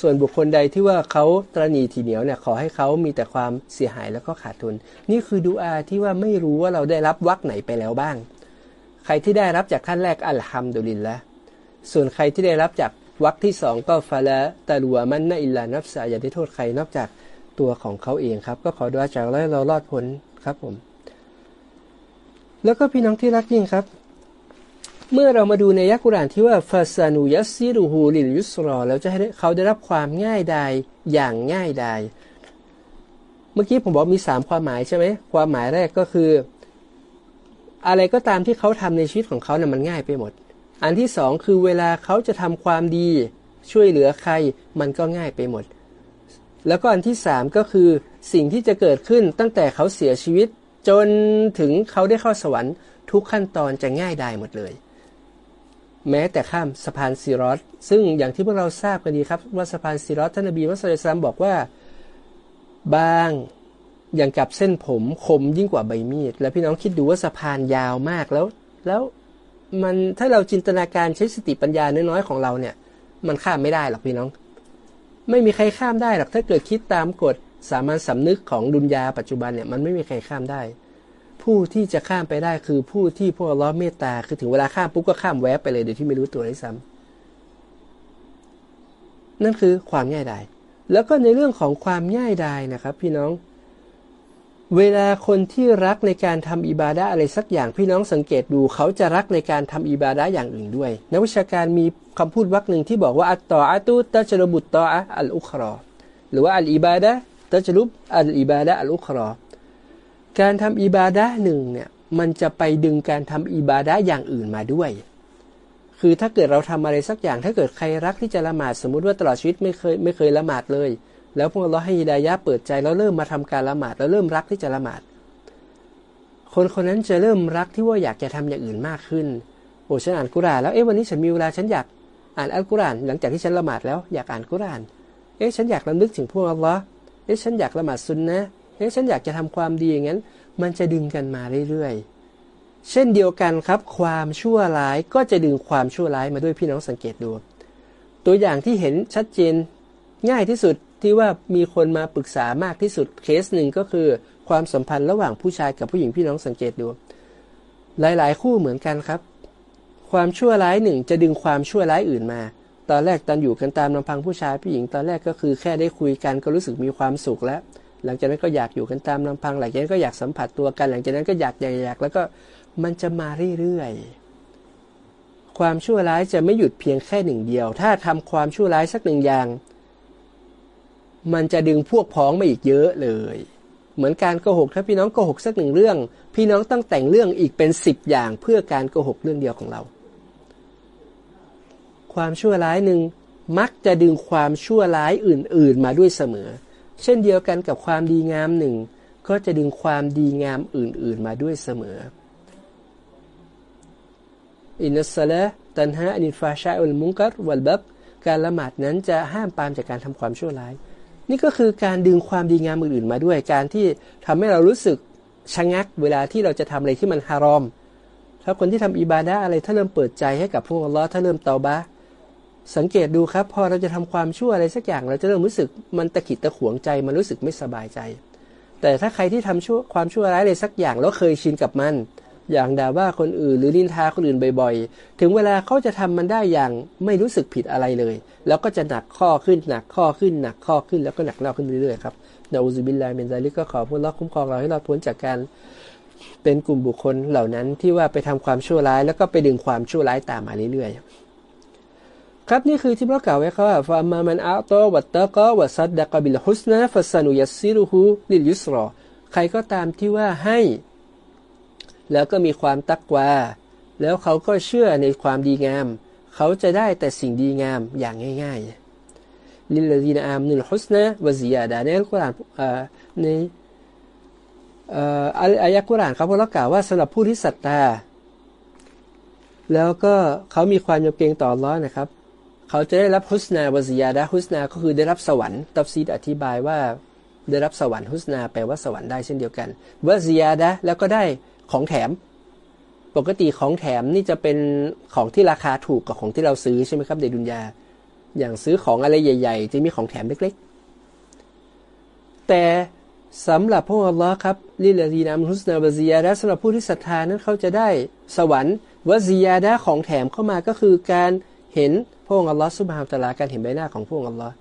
ส่วนบุคคลใดที่ว่าเขาตรณีทีเหนียวเนี่ยขอให้เขามีแต่ความเสียหายแล้วก็ขาดทุน นี่คือดูอาที่ว่าไม่รู้ว่าเราได้รับวักไหนไปแล้วบ้าง ใครที่ได้รับจากขั้นแรกอัลฮัมดุลิลละส่วนใครที่ได้รับจากวักที่สองก็ฟาละตะลัวมันนะอิลลานับสาอย่าได้โทษใครนอกจากตัวของเขาเองครับ ก็ขอดูอาจากเราเรารอดพ้นครับผม แล้วก็พี่น้องที่รักยิ่งครับ เมื่อเรามาดูในยักกุรานที่ว่าฟาซานุยัสซิรูฮูลิลยุสรอแล้วจะให้เขาได้รับความง่ายดายอย่างง่ายดายเมื่อกี้ผมบอกมีสามความหมายใช่ไหมความหมายแรกก็คือ อะไรก็ตามที่เขาทำในชีวิตของเขาเนี่ยมันง่ายไปหมด อันที่สองคือเวลาเขาจะทำความดีช่วยเหลือใครมันก็ง่ายไปหมด แล้วก็อันที่สามก็คือสิ่งที่จะเกิดขึ้นตั้งแต่เขาเสียชีวิต จนถึงเขาได้เข้าสวรรค์ ทุกขั้นตอนจะง่ายดายหมดเลย แม้แต่ข้ามสะพานซีรอสซึ่งอย่างที่พวกเราทราบกันดีครับว่าสะพานซีรอสท่านนบีมุสลิมบอกว่าบางอย่างกับเส้นผมคมยิ่งกว่าใบมีด แล้วพี่น้องคิดดูว่าสะพานยาวมากแล้ว แล้วมันถ้าเราจินตนาการใช้สติปัญญาน้อยๆของเราเนี่ย มันข้ามไม่ได้หรอกพี่น้อง ไม่มีใครข้ามได้หรอกถ้าเกิดคิดตามกฎ สามัญสำนึกของดุนยาปัจจุบันเนี่ยมันไม่มีใครข้ามได้ ผู้ที่จะข้ามไปได้คือผู้ที่พวกล้อเมตตาคือถึงเวลาข้ามปุ๊บก็ข้ามแวบไปเลยโดยที่ไม่รู้ตัวเลยซ้ำนั่นคือความง่ายดายแล้วก็ในเรื่องของความง่ายดายนะครับ พี่น้อง เวลาคนที่รักในการทำอิบาดะอะไรสักอย่างพี่น้องสังเกตดูเขาจะรักในการทำอิบาดะอย่างอื่นด้วย นักวิชาการมีคำพูดวักหนึ่งที่บอกว่าอัตตออัตุตัจรบุตตออะอัลอุครอหรือว่าอัลอิบาดะ ตัจรุบอัลอิบาดะอัลอุครอ การทำอิบาดะหนึ่งเนี่ยมันจะไปดึงการทำอิบาดะอย่างอื่นมาด้วย คือถ้าเกิดเราทำอะไรสักอย่าง ถ้าเกิดใครรักที่จะละหมาดสมมุติว่าตลอดชีวิตไม่เคยไม่เคยละหมาดเลย แล้วพวกเราให้ฮิดายะเปิดใจแล้วเริ่มมาทำการละหมาด แล้วเริ่มรักที่จะละหมาด คนคนนั้นจะเริ่มรักที่ว่าอยากจะทำอย่างอื่นมากขึ้นโอ้ฉันอ่านกุรานแล้วเอ๊ะวันนี้ฉันมีเวลาฉันอยากอ่านอัลกุราน หลังจากที่ฉันละหมาดแล้วอยากอ่านกุราน เอ๊ะฉันอยากระลึกถึงพวกอัลลอฮ์ อ๊ะฉันอยากละหมาดซุนนะเอ๊ะฉันอยากจะทำความดีอย่างนั้น มันจะดึงกันมาเรื่อยๆ เช่นเดียวกันครับ ความชั่วร้ายก็จะดึงความชั่วร้ายมาด้วยพี่น้องสังเกตดู ตัวอย่างที่เห็นชัดเจนง่ายที่สุดที่ว่ามีคนมาปรึกษามากที่สุดเคสหนึ่งก็คือ ความสัมพันธ์ระหว่างผู้ชายกับผู้หญิงพี่น้องสังเกตดู หลายๆ คู่เหมือนกันครับ ความชั่วร้ายหนึ่งจะดึงความชั่วร้ายอื่นมา ตอนแรกตอนอยู่กันตามลำพังผู้ชายผู้หญิงตอนแรกก็คือแค่ได้คุยกันก็รู้สึกมีความสุขแล้ว หลังจากนั้นก็อยากอยู่กันตามลำพังหลังจากนั้นก็อยากสัมผัสตัวกัน หลังจากนั้นก็อยากอยากอยากแล้วก็มันจะมาเรื่อยๆความชั่วร้ายจะไม่หยุดเพียงแค่หนึ่งเดียว ถ้าทำความชั่วร้ายสักหนึ่งอย่าง มันจะดึงพวกพ้องมาอีกเยอะเลย เหมือนการโกหกถ้าพี่น้องโกหกสักหนึ่งเรื่อง พี่น้องต้องแต่งเรื่องอีกเป็นสิบอย่างเพื่อการโกหกเรื่องเดียวของเรา ความชั่วร้ายหนึ่งมักจะดึงความชั่วร้ายอื่น ๆ มาด้วยเสมอ เช่นเดียวกันกับความดีงามหนึ่ง ก็จะดึงความดีงามอื่น ๆ มาด้วยเสมออินนัสละตันฮะอินฟาชาอุลมุงกัรวัลบับการละหมาดนั้นจะห้ามปามจากการทำความชั่วร้าย นี่ก็คือการดึงความดีงามอื่นๆมาด้วย การที่ทำให้เรารู้สึกชะงักเวลาที่เราจะทำอะไรที่มันฮารอม ถ้าคนที่ทำอิบาดะอะไรถ้าเริ่มเปิดใจให้กับพวกอัลลอฮ์ถ้าเริ่มเตาบะ สังเกตดูครับ พอเราจะทำความชั่วอะไรสักอย่างเราจะเริ่มรู้สึกมันตะขิดตะขวงใจมันรู้สึกไม่สบายใจ แต่ถ้าใครที่ทำชั่วความชั่วร้ายอะไรสักอย่างแล้วเคยชินกับมัน อย่างด่าว่าคนอื่น หรือลินทาคนอื่นบ่อยๆ ถึงเวลาเขาจะทำมันได้อย่างไม่รู้สึกผิดอะไรเลย แล้วก็จะหนักข้อขึ้นหนักข้อขึ้นหนักข้อขึ้นแล้วก็หนักเล่าขึ้นเรื่อยๆครับดาอูซิบิลลาเมนซาลิกก็ขอพูดล็อกคุ้มครองเราให้เราพ้นจากการเป็นกลุ่มบุคคลเหล่านั้นที่ว่าไปทำความชั่วร้าย แล้วก็ไปดึงความชั่วร้ายตามมาเรื่อยๆ ครับนี่คือที่เรากล่าวไว้ครับว่าฟามามันอัลโตวัตตะกวัซัดดะกบิลฮุสนะฟัสนุยัสซิรุฮูลิลยุสรอใครก็ตามที่ว่าให้ แล้วก็มีความตักวา แล้วเขาก็เชื่อในความดีงาม เขาจะได้แต่สิ่งดีงามอย่างง่าย ๆ ลิลลดีนอามนุลฮุสนะวะซียาดาในอัลกุรอานในอายะกุรอานเขาพกล่าวว่าสำหรับผู้ที่ศรัทธาแล้วก็เขามีความยำเกรงต่อร้อนนะครับ เขาจะได้รับฮุสนาวะซียาดาฮุสนาก็คือได้รับสวรรค์ตับซีดอธิบายว่าได้รับสวรรค์ฮุสนาแปลว่าสวรรค์ได้เช่นเดียวกันวะซียาดาแล้วก็ได้ของแถม ปกติของแถมนี่จะเป็นของที่ราคาถูกกับของที่เราซื้อใช่ไหมครับเดดุนยา อย่างซื้อของอะไรใหญ่ ๆ จะมีของแถมเล็กๆ แต่สำหรับพวกอัลลอฮ์ครับลิลลีนามฮุสนาบซียาดะสำหรับผู้ที่ศรัทธานั้นเขาจะได้สวรรค์วะซียาดะของแถมเข้ามาก็คือการ เห็นพวกอัลลอฮ์สุบฮานตะลาการเห็นใบหน้าของพวกอัลลอฮ์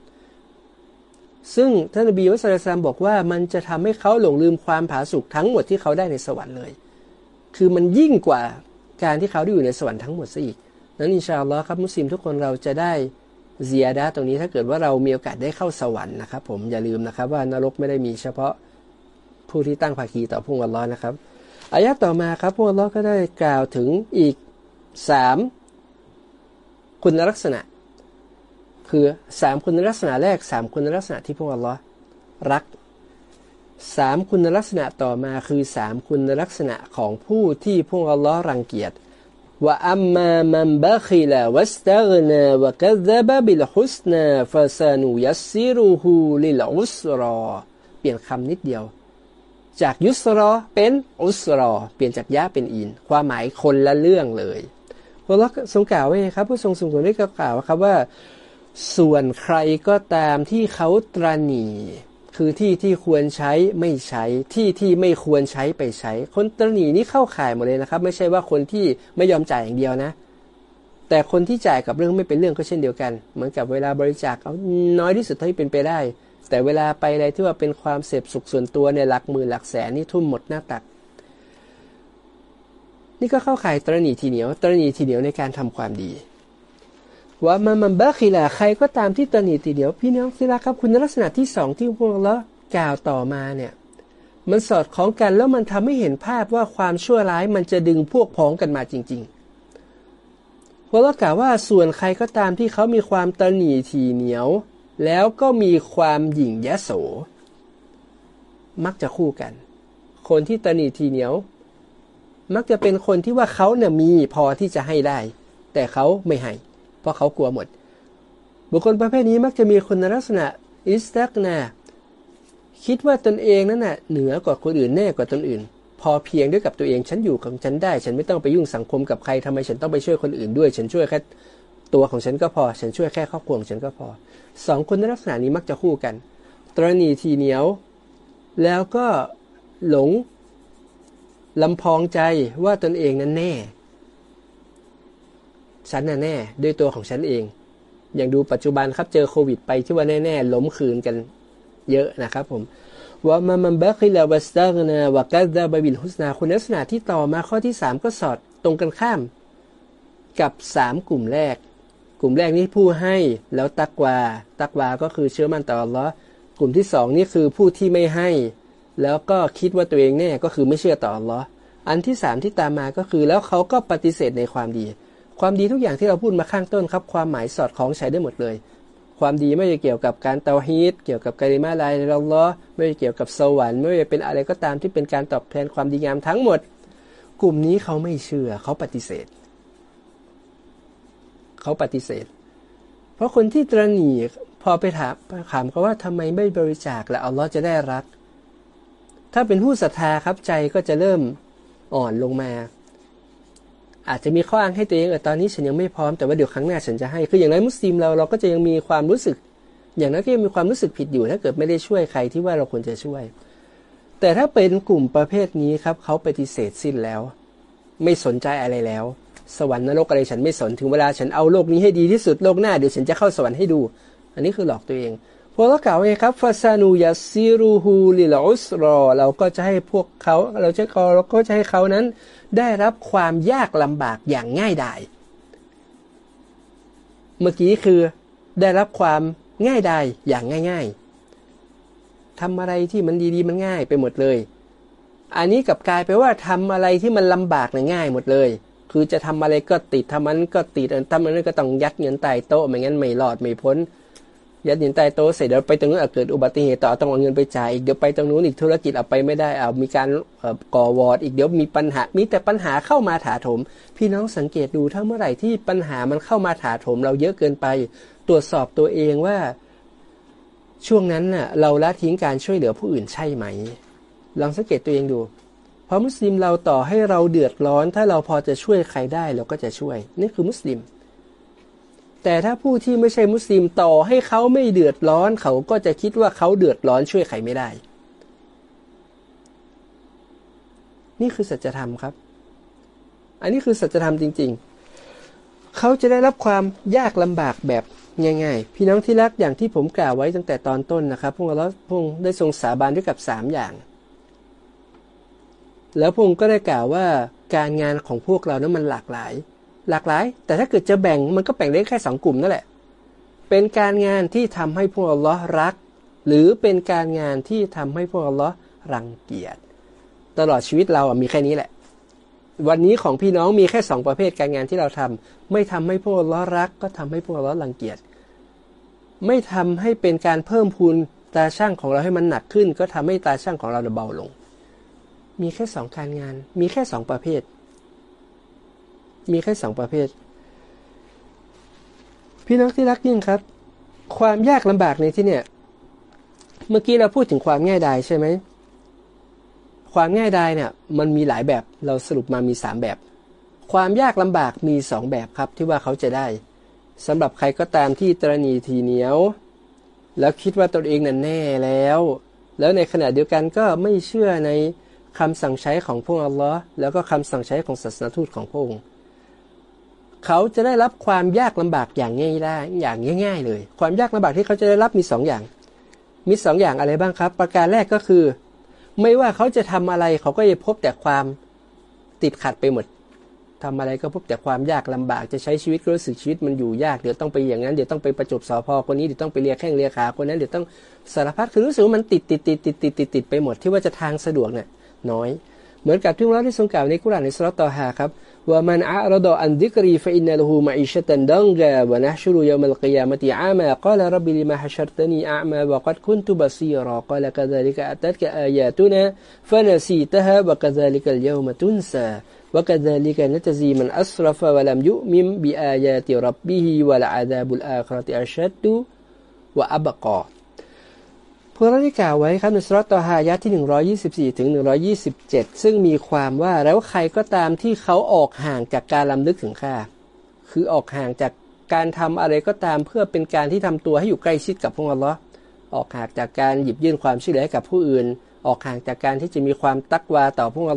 ซึ่งท่านนบีมุสลิมบอกว่ามันจะทำให้เขาหลงลืมความผาสุกทั้งหมดที่เขาได้ในสวรรค์เลย คือมันยิ่งกว่าการที่เขาได้อยู่ในสวรรค์ทั้งหมดซะอีก นั้นอินชาอัลลอฮ์ครับมุสลิมทุกคนเราจะได้เซียดาตรงนี้ถ้าเกิดว่าเรามีโอกาสได้เข้าสวรรค์นะครับ ผมอย่าลืมนะครับว่านรกไม่ได้มีเฉพาะผู้ที่ตั้งภาคีต่อพระองค์อัลลอฮ์นะครับอายะต่อมาครับพระองค์อัลลอฮ์ก็ได้กล่าวถึงอีกสาม คุณลักษณะ คือสามคุณลักษณะแรกสามคุณลักษณะที่พระองค์อัลลอฮ์รักสามคุณลักษณะต่อมาคือสามคุณลักษณะของผู้ที่พวกอัลลอฮ์รังเกียจว่าอัมมามันบะคิลาวัสตกนาวะกัซบะบิลฮุสนาฟาซานุยัสซิรุฮูลิลอุสรอ เปลี่ยนคำนิดเดียว จากยุสรอเป็นอุสรอ เปลี่ยนจากยะเป็นอิน ความหมายคนละเรื่องเลย พระองค์ทรงกล่าวไว้ครับ ผู้ทรงสูงสุดได้กล่าวครับว่า ส่วนใครก็ตามที่เขาตรณีคือที่ที่ควรใช้ไม่ใช้ที่ที่ไม่ควรใช้ไปใช้ คนตรนีนี่เข้าข่ายหมดเลยนะครับ ไม่ใช่ว่าคนที่ไม่ยอมจ่ายอย่างเดียวนะ แต่คนที่จ่ายกับเรื่องไม่เป็นเรื่องก็เช่นเดียวกัน เหมือนกับเวลาบริจาคเอาน้อยที่สุดเท่าที่เป็นไปได้ แต่เวลาไปอะไรที่ว่าเป็นความเสพสุขส่วนตัวในหลักหมื่นหลักแสนนี่ทุ่มหมดหน้าตัก นี่ก็เข้าข่ายตรณีทีเหนียว ตรณีทีเหนียวในการทำความดีว่ามันมันบ้าขีลาใครก็ตามที่ตนีตีเดียว พี่น้องที่รักครับคุณลักษณะที่สองที่พวกเรากล่าวต่อมาเนี่ย มันสอดคล้องกันแล้วมันทำให้เห็นภาพว่าความชั่วร้ายมันจะดึงพวกพ้องกันมาจริง ๆ เพราะเรากล่าวว่าส่วนใครก็ตามที่เขามีความตนีทีเหนียว แล้วก็มีความหยิ่งยโส มักจะคู่กัน คนที่ตนีทีเหนียว มักจะเป็นคนที่ว่าเขาเนี่ยมีพอที่จะให้ได้ แต่เขาไม่ให้ เพราะเขากลัวหมด บุคคลประเภทนี้มักจะมีคุณลักษณะอิสตักนาคิดว่าตนเองนั้นน่ะเหนือกว่าคนอื่นแน่กว่าตนอื่น พอเพียงด้วยกับตัวเองฉันอยู่ของฉันได้ ฉันไม่ต้องไปยุ่งสังคมกับใครทำไมฉันต้องไปช่วยคนอื่นด้วย ฉันช่วยแค่ตัวของฉันก็พอ ฉันช่วยแค่ครอบครัวของฉันก็พอสองคนในลักษณะนี้มักจะคู่กัน ตรณีทีเหนียว แล้วก็หลง ลำพองใจว่าตนเองนั้นแน่ ฉันน่ะแน่ ด้วยตัวของฉันเอง อย่างดูปัจจุบันครับเจอโควิดไปที่ว่าแน่ๆล้มคืนกันเยอะนะครับผมว่ามันมันบัคิลาวัสตากนาวากัดดาบบิลฮุสนาคุณลักษณะที่ต่อมาข้อที่สามก็สอดตรงกันข้าม กับสามกลุ่มแรก กลุ่มแรกนี้ผู้ให้แล้วตักวา ตักวาก็คือเชื่อมั่นต่ออัลลอฮ์กลุ่มที่สองนี่คือผู้ที่ไม่ให้ แล้วก็คิดว่าตัวเองแน่ก็คือไม่เชื่อต่ออัลลอฮ์อันที่สามที่ตามมาก็คือ แล้วเขาก็ปฏิเสธในความดี ความดีทุกอย่างที่เราพูดมาข้างต้นครับ ความหมายสอดคล้องใช้ได้หมดเลย ความดีไม่ได้เกี่ยวกับการเตาฮีตเกี่ยวกับการิมาลายเราล้อไม่ได้เกี่ยวกับสวรรค์ไม่ได้เป็นอะไรก็ตามที่เป็นการตอบแทนความดีงามทั้งหมด กลุ่มนี้เขาไม่เชื่อเขาปฏิเสธ เขาปฏิเสธ เพราะคนที่ตรนีพอไปถามถามเขาว่าทำไมไม่บริจาคแล้วอัลลอฮ์จะได้รัก ถ้าเป็นผู้ศรัทธาครับใจก็จะเริ่มอ่อนลงมา อาจจะมีข้ออ้างให้ตัวเองเออตอนนี้ฉันยังไม่พร้อมแต่ว่าเดี๋ยวครั้งหน้าฉันจะให้คืออย่างไรมุสลิมเราเราก็จะยังมีความรู้สึก อย่างนั้นก็ยังมีความรู้สึกผิดอยู่ถ้าเกิดไม่ได้ช่วยใครที่ว่าเราควรจะช่วย แต่ถ้าเป็นกลุ่มประเภทนี้ครับเขาปฏิเสธสิ้นแล้ว ไม่สนใจอะไรแล้ว สวรรค์นรกอะไรฉันไม่สนถึงเวลาฉันเอาโลกนี้ให้ดีที่สุดโลกหน้าเดี๋ยวฉันจะเข้าสวรรค์ให้ดู อันนี้คือหลอกตัวเอง พอเรากล่าวไงครับฟาซานูยาซิรูฮูลิลอุสรอ เราก็จะให้พวกเขาเราจะเราก็จะให้เขานั้น ได้รับความยากลำบากอย่างง่ายดาย เมื่อกี้คือได้รับความง่ายดายอย่างง่าย ๆทำอะไรที่มันดีๆมันง่ายไปหมดเลย อันนี้กับกลายไปว่าทำอะไรที่มันลำบากเนี่ยง่ายหมดเลยคือจะทำอะไรก็ติดทำมันก็ติดทำมันก็ต้องยัดเงินใต้โต๊ะไม่งั้นไม่รอดไม่พ้น ยัดเงินใต้โต๊ะเสร็จเดี๋ยวไปตรงนู้นเกิดอุบัติเหตุต่อต้องเอาเงินไปจ่ายอีกเดี๋ยวไปตรงนู้นอีกธุรกิจเอาไปไม่ได้เอามีการก่อวอร์ดอีกเดี๋ยวมีปัญหามีแต่ปัญหาเข้ามาถาโถม พี่น้องสังเกตดูถ้าเมื่อไหร่ที่ปัญหามันเข้ามาถาโถม เราเยอะเกินไป ตรวจสอบตัวเองว่า ช่วงนั้นน่ะ เราละทิ้งการช่วยเหลือผู้อื่นใช่ไหมลองสังเกตตัวเองดูเพราะมุสลิมเราต่อให้เราเดือดร้อน ถ้าเราพอจะช่วยใครได้เราก็จะช่วยนี่คือมุสลิม แต่ถ้าผู้ที่ไม่ใช่มุสลิมต่อให้เขาไม่เดือดร้อนเขาก็จะคิดว่าเขาเดือดร้อนช่วยใครไม่ได้ นี่คือสัจธรรมครับ อันนี้คือสัจธรรมจริง ๆ เขาจะได้รับความยากลำบากแบบง่าย ๆ พี่น้องที่รักอย่างที่ผมกล่าวไว้ตั้งแต่ตอนต้นนะครับพวกเราพงได้ทรงสาบานด้วยกับสามอย่าง แล้วพงศ์ก็ได้กล่าวว่าการงานของพวกเรานั้นมันหลากหลาย หลากหลาย แต่ถ้าเกิดจะแบ่งมันก็แบ่งได้แค่สองกลุ่มนั่นแหละ เป็นการงานที่ทำให้พวกอัลลอฮ์รัก หรือเป็นการงานที่ทำให้พวกอัลลอฮ์รังเกียจ ตลอดชีวิตเราอะมีแค่นี้แหละ วันนี้ของพี่น้องมีแค่สองประเภทการงานที่เราทำไม่ทำให้พวกอัลลอฮ์รัก ก็ทำให้พวกอัลลอฮ์รังเกียจ ไม่ทำให้เป็นการเพิ่มพูนตาช่างของเราให้มันหนักขึ้น ก็ทำให้ตาช่างของเราเบาลง มีแค่สองการงาน มีแค่สองประเภท มีแค่สองประเภท พี่น้องที่รักยิ่งครับ ความยากลำบากในที่เนี่ยเมื่อกี้เราพูดถึงความง่ายดายใช่ไหมความง่ายดายเนี่ยมันมีหลายแบบเราสรุปมามีสามแบบ ความยากลำบากมีสองแบบครับที่ว่าเขาจะได้สำหรับใครก็ตามที่ตรณีทีเหนียว แล้วคิดว่าตนเองนั่นแน่แล้ว แล้วในขณะเดียวกันก็ไม่เชื่อในคำสั่งใช้ของพระอัลลอฮ์แล้วก็คำสั่งใช้ของศาสนทูตของพระองค์ เขาจะได้รับความยากลำบากอย่างง่ายได้อย่างง่าย ๆ เลย ความยากลำบากที่เขาจะได้รับมีสองอย่าง มีสองอย่างอะไรบ้างครับ ประการแรกก็คือ ไม่ว่าเขาจะทำอะไรเขาก็จะพบแต่ความติดขัดไปหมดทำอะไรก็พบแต่ความยากลำบากจะใช้ชีวิตก็รู้สึกชีวิตมันอยู่ยากเดี๋ยวต้องไปอย่างนั้นเดี๋ยวต้องไปประจบสอพอคนนี้เดี๋ยวต้องไปเลียแข้งเลียขาคนนั้นเดี๋ยวต้องสารพัดคือรู้สึกว่ามันติดติดติดติดติดติดติดไปหมดที่ว่าจะทางสะดวกเนี่ยน้อย เหมือนกับที่เราได้ทรงกล่าวในกุรานในสุรตอฮาครับ ومن أعرض عن ذكري فإن له معيشة دنجا ونحشر يوم القيامة عاما. قال رب لما حشرتني أعمى وقد كنت بصيرا. قال كذلك أتتك آياتنا فنسيتها وكذلك اليوم تنسى وكذلك نتزي من أسرف ولم يؤمن بآيات ربه ولعذاب الآخرة أشد وأبقى. พวกเราได้กล่าวไว้ครับในสุรตอฮายะที่ 124ถึง127 ซึ่งมีความว่าแล้วใครก็ตามที่เขาออกห่างจากการลำลึกถึงข้าคือออกห่างจากการทำอะไรก็ตามเพื่อเป็นการที่ทำตัวให้อยู่ใกล้ชิดกับพระองค์ออกห่างจากการหยิบยื่นความช่วยเหลือให้กับผู้อื่น ออกห่างจากการที่จะมีความตักวาต่อพระองค์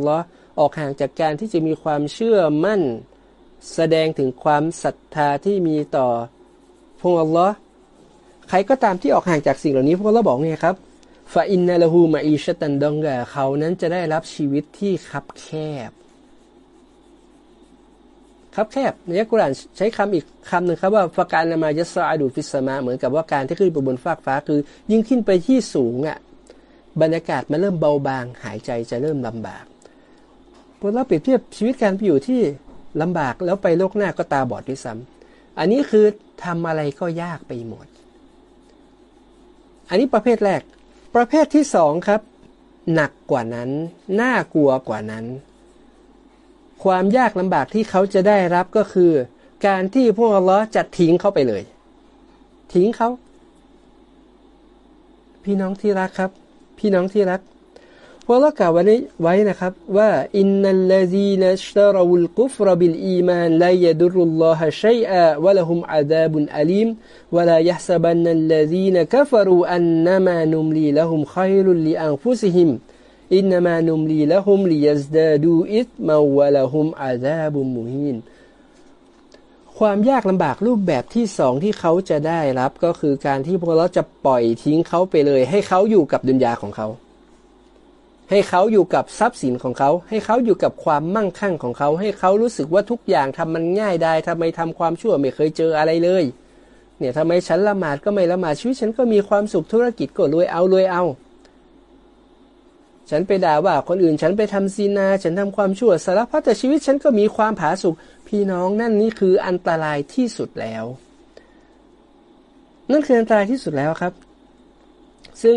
ออกห่างจากการที่จะมีความเชื่อมั่น แสดงถึงความศรัทธาที่มีต่อพระองค์ ใครก็ตามที่ออกห่างจากสิ่งเหล่านี้พวกเราบอกไงครับฟาอินนาลฮูมาอิชตันดองกะเขานั้นจะได้รับชีวิตที่คับแคบ คับแคบในยักุรานใช้คำอีกคำหนึ่งครับว่าฟาการนามายัสซาดูฟิสมาเหมือนกับว่าการที่ขึ้นไปบนฟากฟ้าคือ ยิ่งขึ้นไปที่สูงอะบรรยากาศมันเริ่มเบาบาง หายใจจะเริ่มลำบากพอเราเปรียบเทียบชีวิตการไปอยู่ที่ลำบากแล้วไปโลกหน้าก็ตาบอดด้วยซ้ำอันนี้คือทำอะไรก็ยากไปหมด อันนี้ประเภทแรก ประเภทที่สองครับ หนักกว่านั้น น่ากลัวกว่านั้น ความยากลำบากที่เขาจะได้รับก็คือ การที่พวกอัลลอฮ์จะทิ้งเขาไปเลย ทิ้งเขา พี่น้องที่รักครับ พี่น้องที่รัก พวกเรากล่าวไว้ไว้นะครับว่าإن الذين اشتروا الكفر بالإيمان لن يضروا الله شيئا ولهم عذاب أليم ولا يحسبن الذين كفروا أنما نملي لهم خير لأنفسهم إنما نملي لهم ليزدادوا إثما ولهم عذاب مهين ความยากลำบากรูปแบบที่สองที่เขาจะได้รับก็คือการที่พวกเราจะปล่อยทิ้งเขาไปเลย ให้เขาอยู่กับดุนยาของเขา ให้เขาอยู่กับทรัพย์สินของเขา ให้เขาอยู่กับความมั่งคั่งของเขา ให้เขารู้สึกว่าทุกอย่างทำมันง่ายได้ทำไมทำความชั่วไม่เคยเจออะไรเลย เนี่ยทำไมฉันละหมาดก็ไม่ละหมาดชีวิตฉันก็มีความสุขธุรกิจก็รวยเอารวยเอา ฉันไปด่าว่าคนอื่นฉันไปทำซีนา ฉันทำความชั่วสารพัดแต่ชีวิตฉันก็มีความผาสุกพี่น้องนั่นนี่คืออันตรายที่สุดแล้ว นั่นคืออันตรายที่สุดแล้วครับ ซึ่ง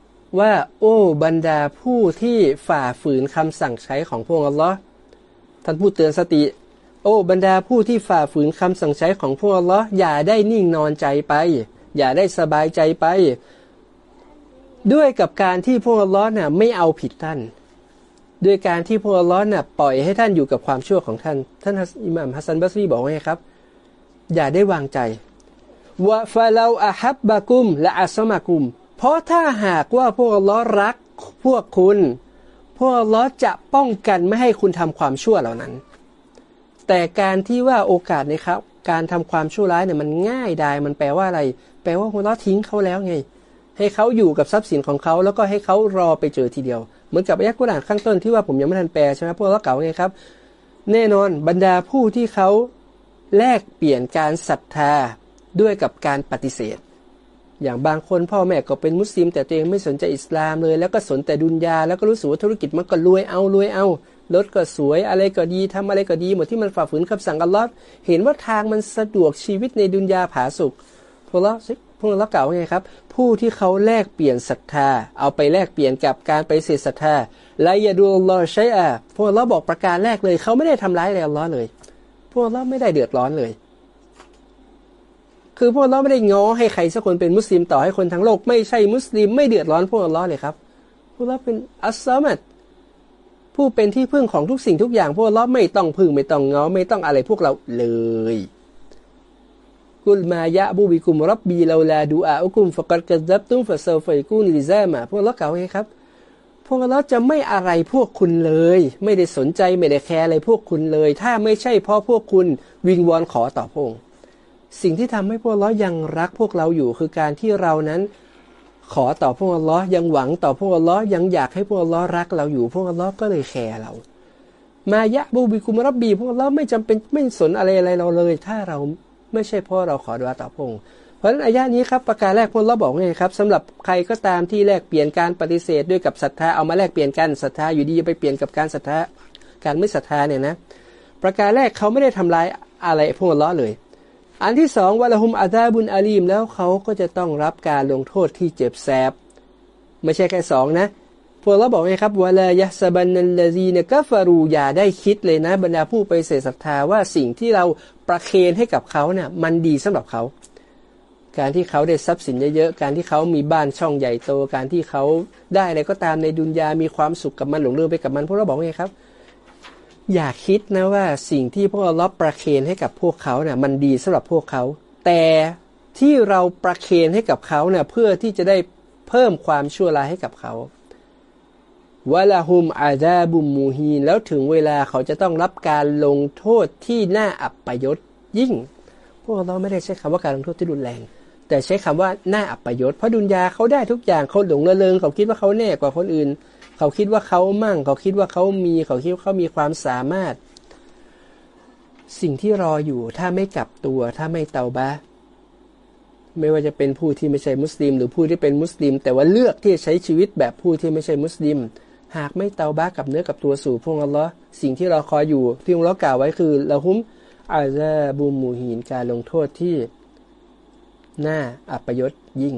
ว่าโอ้บรรดาผู้ที่ฝ่าฝืนคำสั่งใช้ของพระองค์อัลลอฮ์ท่านพูดเตือนสติ โอ้บรรดาผู้ที่ฝ่าฝืนคำสั่งใช้ของพระองค์อัลลอฮ์อย่าได้นิ่งนอนใจไป อย่าได้สบายใจไป ด้วยกับการที่พระองค์อัลลอฮ์น่ะไม่เอาผิดท่าน ด้วยการที่พระองค์อัลลอฮ์น่ะปล่อยให้ท่านอยู่กับความชั่วของท่าน ท่านอิหม่ามฮัสซันบัสรีบอกว่าไงครับ อย่าได้วางใจวะฟาลาอาฮับบะกุมและอัสมากุม เพราะถ้าหากว่าพวกล้อรักพวกคุณ พวกล้อจะป้องกันไม่ให้คุณทำความชั่วเหล่านั้น แต่การที่ว่าโอกาสนะครับ การทำความชั่วร้ายเนี่ยมันง่ายได้มันแปลว่าอะไร แปลว่าพวกล้อทิ้งเขาแล้วไง ให้เขาอยู่กับทรัพย์สินของเขาแล้วก็ให้เขารอไปเจอทีเดียว เหมือนกับอายะกุรอานข้างต้นที่ว่าผมยังไม่ทันแปลใช่ไหมพวกเราเก่าไงครับ แน่นอนบรรดาผู้ที่เขาแลกเปลี่ยนการศรัทธาด้วยกับการปฏิเสธ อย่างบางคนพ่อแม่ก็เป็นมุสลิม แต่ตัวเองไม่สนใจอิสลามเลย แล้วก็สนแต่ดุนยา แล้วก็รู้สึกว่าธุรกิจมันก็รวยเอารวยเอารถก็สวยอะไรก็ดีทำอะไรก็ดีหมดที่มันฝ่าฝืนคำสั่งอัลลอฮ์เห็นว่าทางมันสะดวกชีวิตในดุนยาผาสุกพวกเราพวกเราเก่าไงครับ ผู้ที่เขาแลกเปลี่ยนศรัทธา เอาไปแลกเปลี่ยนกับการไปเสียศรัทธาไละอย่าดูอัลลอฮ์ใช่อะพวกเราบอกประการแรกเลย เขาไม่ได้ทำร้ายอะไรอัลลอฮ์เลย พวกเราไม่ได้เดือดร้อนเลย คือพวกเราไม่ได้ง้อให้ใครสักคนเป็นมุสลิมต่อให้คนทั้งโลกไม่ใช่มุสลิมไม่เดือดร้อนพวกเราเลยครับ พวกเราเป็นอัสซามัดผู้เป็นที่พึ่งของทุกสิ่งทุกอย่าง พวกเราไม่ต้องพึ่งไม่ต้องง้อไม่ต้องอะไรพวกเราเลยกุลมายะบูบิกุมรับบีลาลาดูอาอุกุมฟกัดกัดับตุ้มฟะเซลไฟกูนิลิซามาพวกเราเก่าไงครับ พวกเราจะไม่อะไรพวกคุณเลย ไม่ได้สนใจไม่ได้แคร์อะไรพวกคุณเลย ถ้าไม่ใช่เพราะพวกคุณวิงวอนขอต่อพง สิ่งที่ทำให้พวกเรายังรักพวกเราอยู่คือการที่เรานั้นขอต่อพวกอัลลอฮ์ยังหวังต่อพวกอัลลอฮ์ยังอยากให้พวกอัลลอฮ์รักเราอยู่พวกอัลลอฮ์ก็เลยแคร์เรา มายะบูบิคุมรับบีพวกอัลลอฮ์ไม่จำเป็นไม่สนอะไรอะไรเราเลย ถ้าเราไม่ใช่เพราะเราขอดุอาต่อพงเพราะฉะนั้นอายะนี้ครับประการแรกพวกเราบอกไงครับสำหรับใครก็ตามที่แลกเปลี่ยนการปฏิเสธด้วยกับศรัทธาเอามาแลกเปลี่ยนกันศรัทธาอยู่ดีจะไปเปลี่ยนกับการศรัทธาการไม่ศรัทธาเนี่ยนะ ประการแรกเขาไม่ได้ทำลายอะไรพวกอัลลอฮ์เลย อันที่สองวะละหุมอาซาบุนอาลีมแล้วเขาก็จะต้องรับการลงโทษที่เจ็บแสบ ไม่ใช่แค่สองนะ พวกเราบอกไงครับวลายะสบันนัลลซีเนกัฟารูอย่าได้คิดเลยนะ บรรดาผู้ไปเสศรัทธาว่าสิ่งที่เราประเคนให้กับเขาเนี่ยมันดีสำหรับเขาการที่เขาได้ทรัพย์สินเยอะๆ การที่เขามีบ้านช่องใหญ่โต การที่เขาได้อะไรก็ตามในดุนยา มีความสุขกับมันหลงลืมไปกับมันพวกเราบอกไงครับ อย่าคิดนะว่าสิ่งที่พวกเราประเคนให้กับพวกเขาเนี่ยมันดีสำหรับพวกเขา แต่ที่เราประเคนให้กับเขาเนี่ยเพื่อที่จะได้เพิ่มความชั่วร้ายให้กับเขาวะลาฮุมอาดาบุมมูฮีนแล้วถึงเวลาเขาจะต้องรับการลงโทษที่น่าอับประยศยิ่ง พวกเราไม่ได้ใช้คำว่าการลงโทษที่รุนแรง แต่ใช้คำว่าน่าอับประยศเพราะดุนยาเขาได้ทุกอย่างเขาหลงระเริงเขาคิดว่าเขาแน่กว่าคนอื่น เขาคิดว่าเขามั่ง เขาคิดว่าเขามี เขาคิดว่าเขามีความสามารถ สิ่งที่รออยู่ถ้าไม่กลับตัว ถ้าไม่เตาบะไม่ว่าจะเป็นผู้ที่ไม่ใช่มุสลิม หรือผู้ที่เป็นมุสลิม แต่ว่าเลือกที่จะใช้ชีวิตแบบผู้ที่ไม่ใช่มุสลิม หากไม่เตาบะกับเนื้อกับตัวสู่พวกอัลลอฮ์สิ่งที่เราคอยอยู่ที่อัลลอฮ์กล่าวไว้คือละหุมอาซาบูมูฮีนการลงโทษที่น่าอัปยศยิ่ง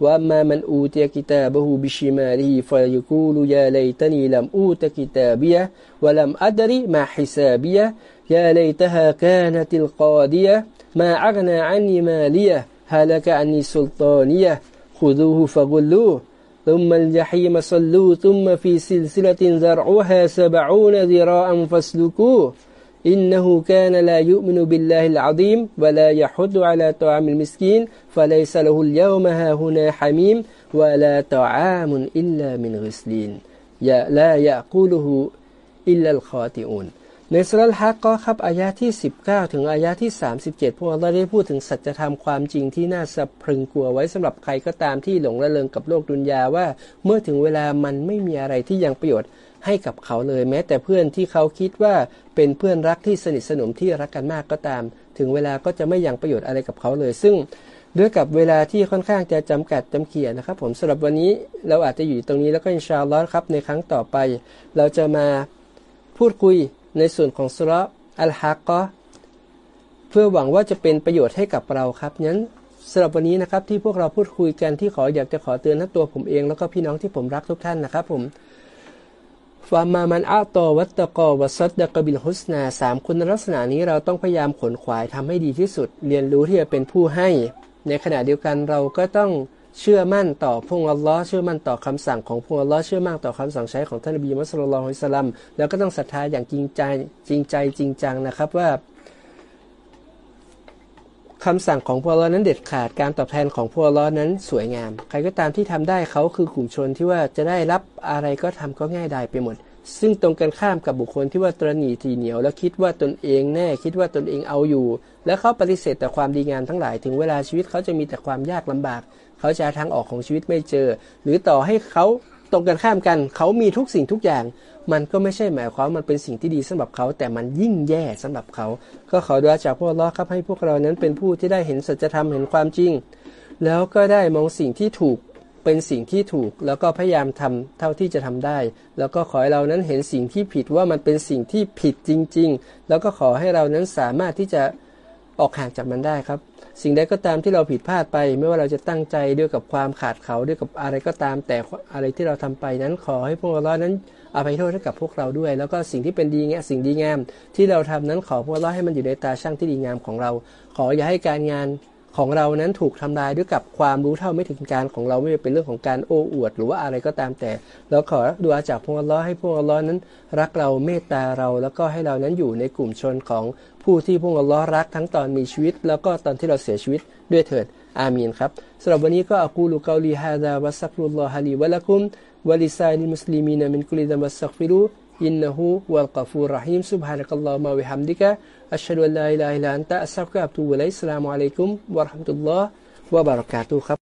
وأما من أوتي كتابه بشماله فيقول يا ليتني لم أوت كتابيه ولم أدري ما حسابيه. يا ليتها كانت القاضية ما أغنى عني ماليه هلك عني سلطانيه. خذوه فغلوه. ثم الجحيم صلوه ثم في سلسلة ذرعها سبعون ذراعا فاسلكوه. إنه كان لا يؤمن بالله العظيم ولا يحض على طعام المسكين فليس له اليوم هاهنا حميم ولا طعام إلا من غسلين لا يأكله إلا الخاطئون ในสุรฮักก็ครับอายาที่ 19 ถึงอายาที่ 37 พวกเราได้พูดถึงสัจธรรมความจริงที่น่าสะพรึงกลัวไว้สำหรับใครก็ตามที่หลงระเริงกับโลกดุนยาว่า เมื่อถึงเวลามันไม่มีอะไรที่ยังประโยชน์ ให้กับเขาเลยแม้ แต่เพื่อนที่เขาคิดว่าเป็นเพื่อนรักที่สนิทสนมที่รักกันมากก็ตาม ถึงเวลาก็จะไม่ยังประโยชน์อะไรกับเขาเลย ซึ่งด้วยกับเวลาที่ค่อนข้างจะจำกัดจำเขียนะครับ ผมสำหรับวันนี้เราอาจจะอยู่ตรงนี้แล้วก็อินชาอัลลอฮ์ครับในครั้งต่อไป เราจะมาพูดคุยในส่วนของสุรอัลฮักก็เพื่อหวังว่าจะเป็นประโยชน์ให้กับเราครับนั้นสำหรับวันนี้นะครับที่พวกเราพูดคุยกันที่ขออยากจะขอเตือนทั้งตัวผมเองแล้วก็พี่น้องที่ผมรักทุกท่านนะครับ ผม ฟามามันอาตอวัตตะกอวัสัดดะกบิลฮุสนาสามคุณลักษณะนี้เราต้องพยายามขนขวายทำให้ดีที่สุด เรียนรู้ที่จะเป็นผู้ให้ ในขณะเดียวกันเราก็ต้องเชื่อมั่นต่อพงอัลลอฮ์เชื่อมั่นต่อคำสั่งของพงอัลลอฮ์เชื่อมั่นต่อคำสั่งใช้ของท่านนบีมุสลิมลฮุสลัมแล้วก็ต้องศรัทธาอย่างจริงใจจริงใจจริงจังนะครับว่า คำสั่งของพวกเรานั้นเด็ดขาดการตอบแทนของพวกเรานั้นสวยงาม ใครก็ตามที่ทำได้เขาคือกลุ่มชนที่ว่าจะได้รับอะไรก็ทำก็ง่ายดายไปหมด ซึ่งตรงกันข้ามกับบุคคลที่ว่าตรณีทีเหนียว แล้วคิดว่าตนเองแน่คิดว่าตนเองเอาอยู่ แล้วเขาปฏิเสธแต่ความดีงามทั้งหลายถึงเวลาชีวิตเขาจะมีแต่ความยากลำบาก เขาจะทางออกของชีวิตไม่เจอ หรือต่อให้เขา ตรงกันข้ามกันเขามีทุกสิ่งทุกอย่าง มันก็ไม่ใช่หมายความมันเป็นสิ่งที่ดีสำหรับเขา แต่มันยิ่งแย่สำหรับเขา ก็ขอดูอาจากพวกเราครับให้พวกเรานั้นเป็นผู้ที่ได้เห็นสัจธรรมเห็นความจริง แล้วก็ได้มองสิ่งที่ถูกเป็นสิ่งที่ถูก แล้วก็พยายามทำเท่าที่จะทำได้ แล้วก็ขอให้เรานั้นเห็นสิ่งที่ผิดว่ามันเป็นสิ่งที่ผิดจริง ๆ แล้วก็ขอให้เรานั้นสามารถที่จะ ออกห่างจากมันได้ครับ สิ่งใดก็ตามที่เราผิดพลาดไป ไม่ว่าเราจะตั้งใจด้วยกับความขาดเขาด้วยกับอะไรก็ตาม แต่อะไรที่เราทำไปนั้นขอให้พวกเรานั้นอภัยโทษให้กับพวกเราด้วย แล้วก็สิ่งที่เป็นดีงามสิ่งดีงาม ที่เราทำนั้นขอพวกเราให้มันอยู่ในตาช่างที่ดีงามของเรา ขออย่าให้การงาน ของเรานั้นถูกทำลายด้วยกับความรู้เท่าไม่ถึงการของเราไม่ว่เป็นเรื่องของการโอ้อวด หรือว่าอะไรก็ตามแต่ เราขอดูอาจากพวกอัลลอฮ์ให้พวกอัลลอฮ์นั้น รักเราเมตตาเราแล้วก็ให้เรานั้นอยู่ในกลุ่มชนของผู้ที่พวกอัลลอฮ์รักทั้งตอนมีชีวิต แล้วก็ตอนที่เราเสียชีวิตด้วยเถิดอามีนครับสำหรับวันนี้ก็อักูลูกาลีฮาดาวัสักรุลลอฮาลีวะลักุมวะลิซาลิมุสลิมีนมินกุลิดามัสักฟิรู إنه هو الغفور الرحيم. سبحانك اللهم وبحمدك أشهد أن لا إله إلا أنت أستغفرك وأتوب إليك. السلام عليكم ورحمة الله وبركاته.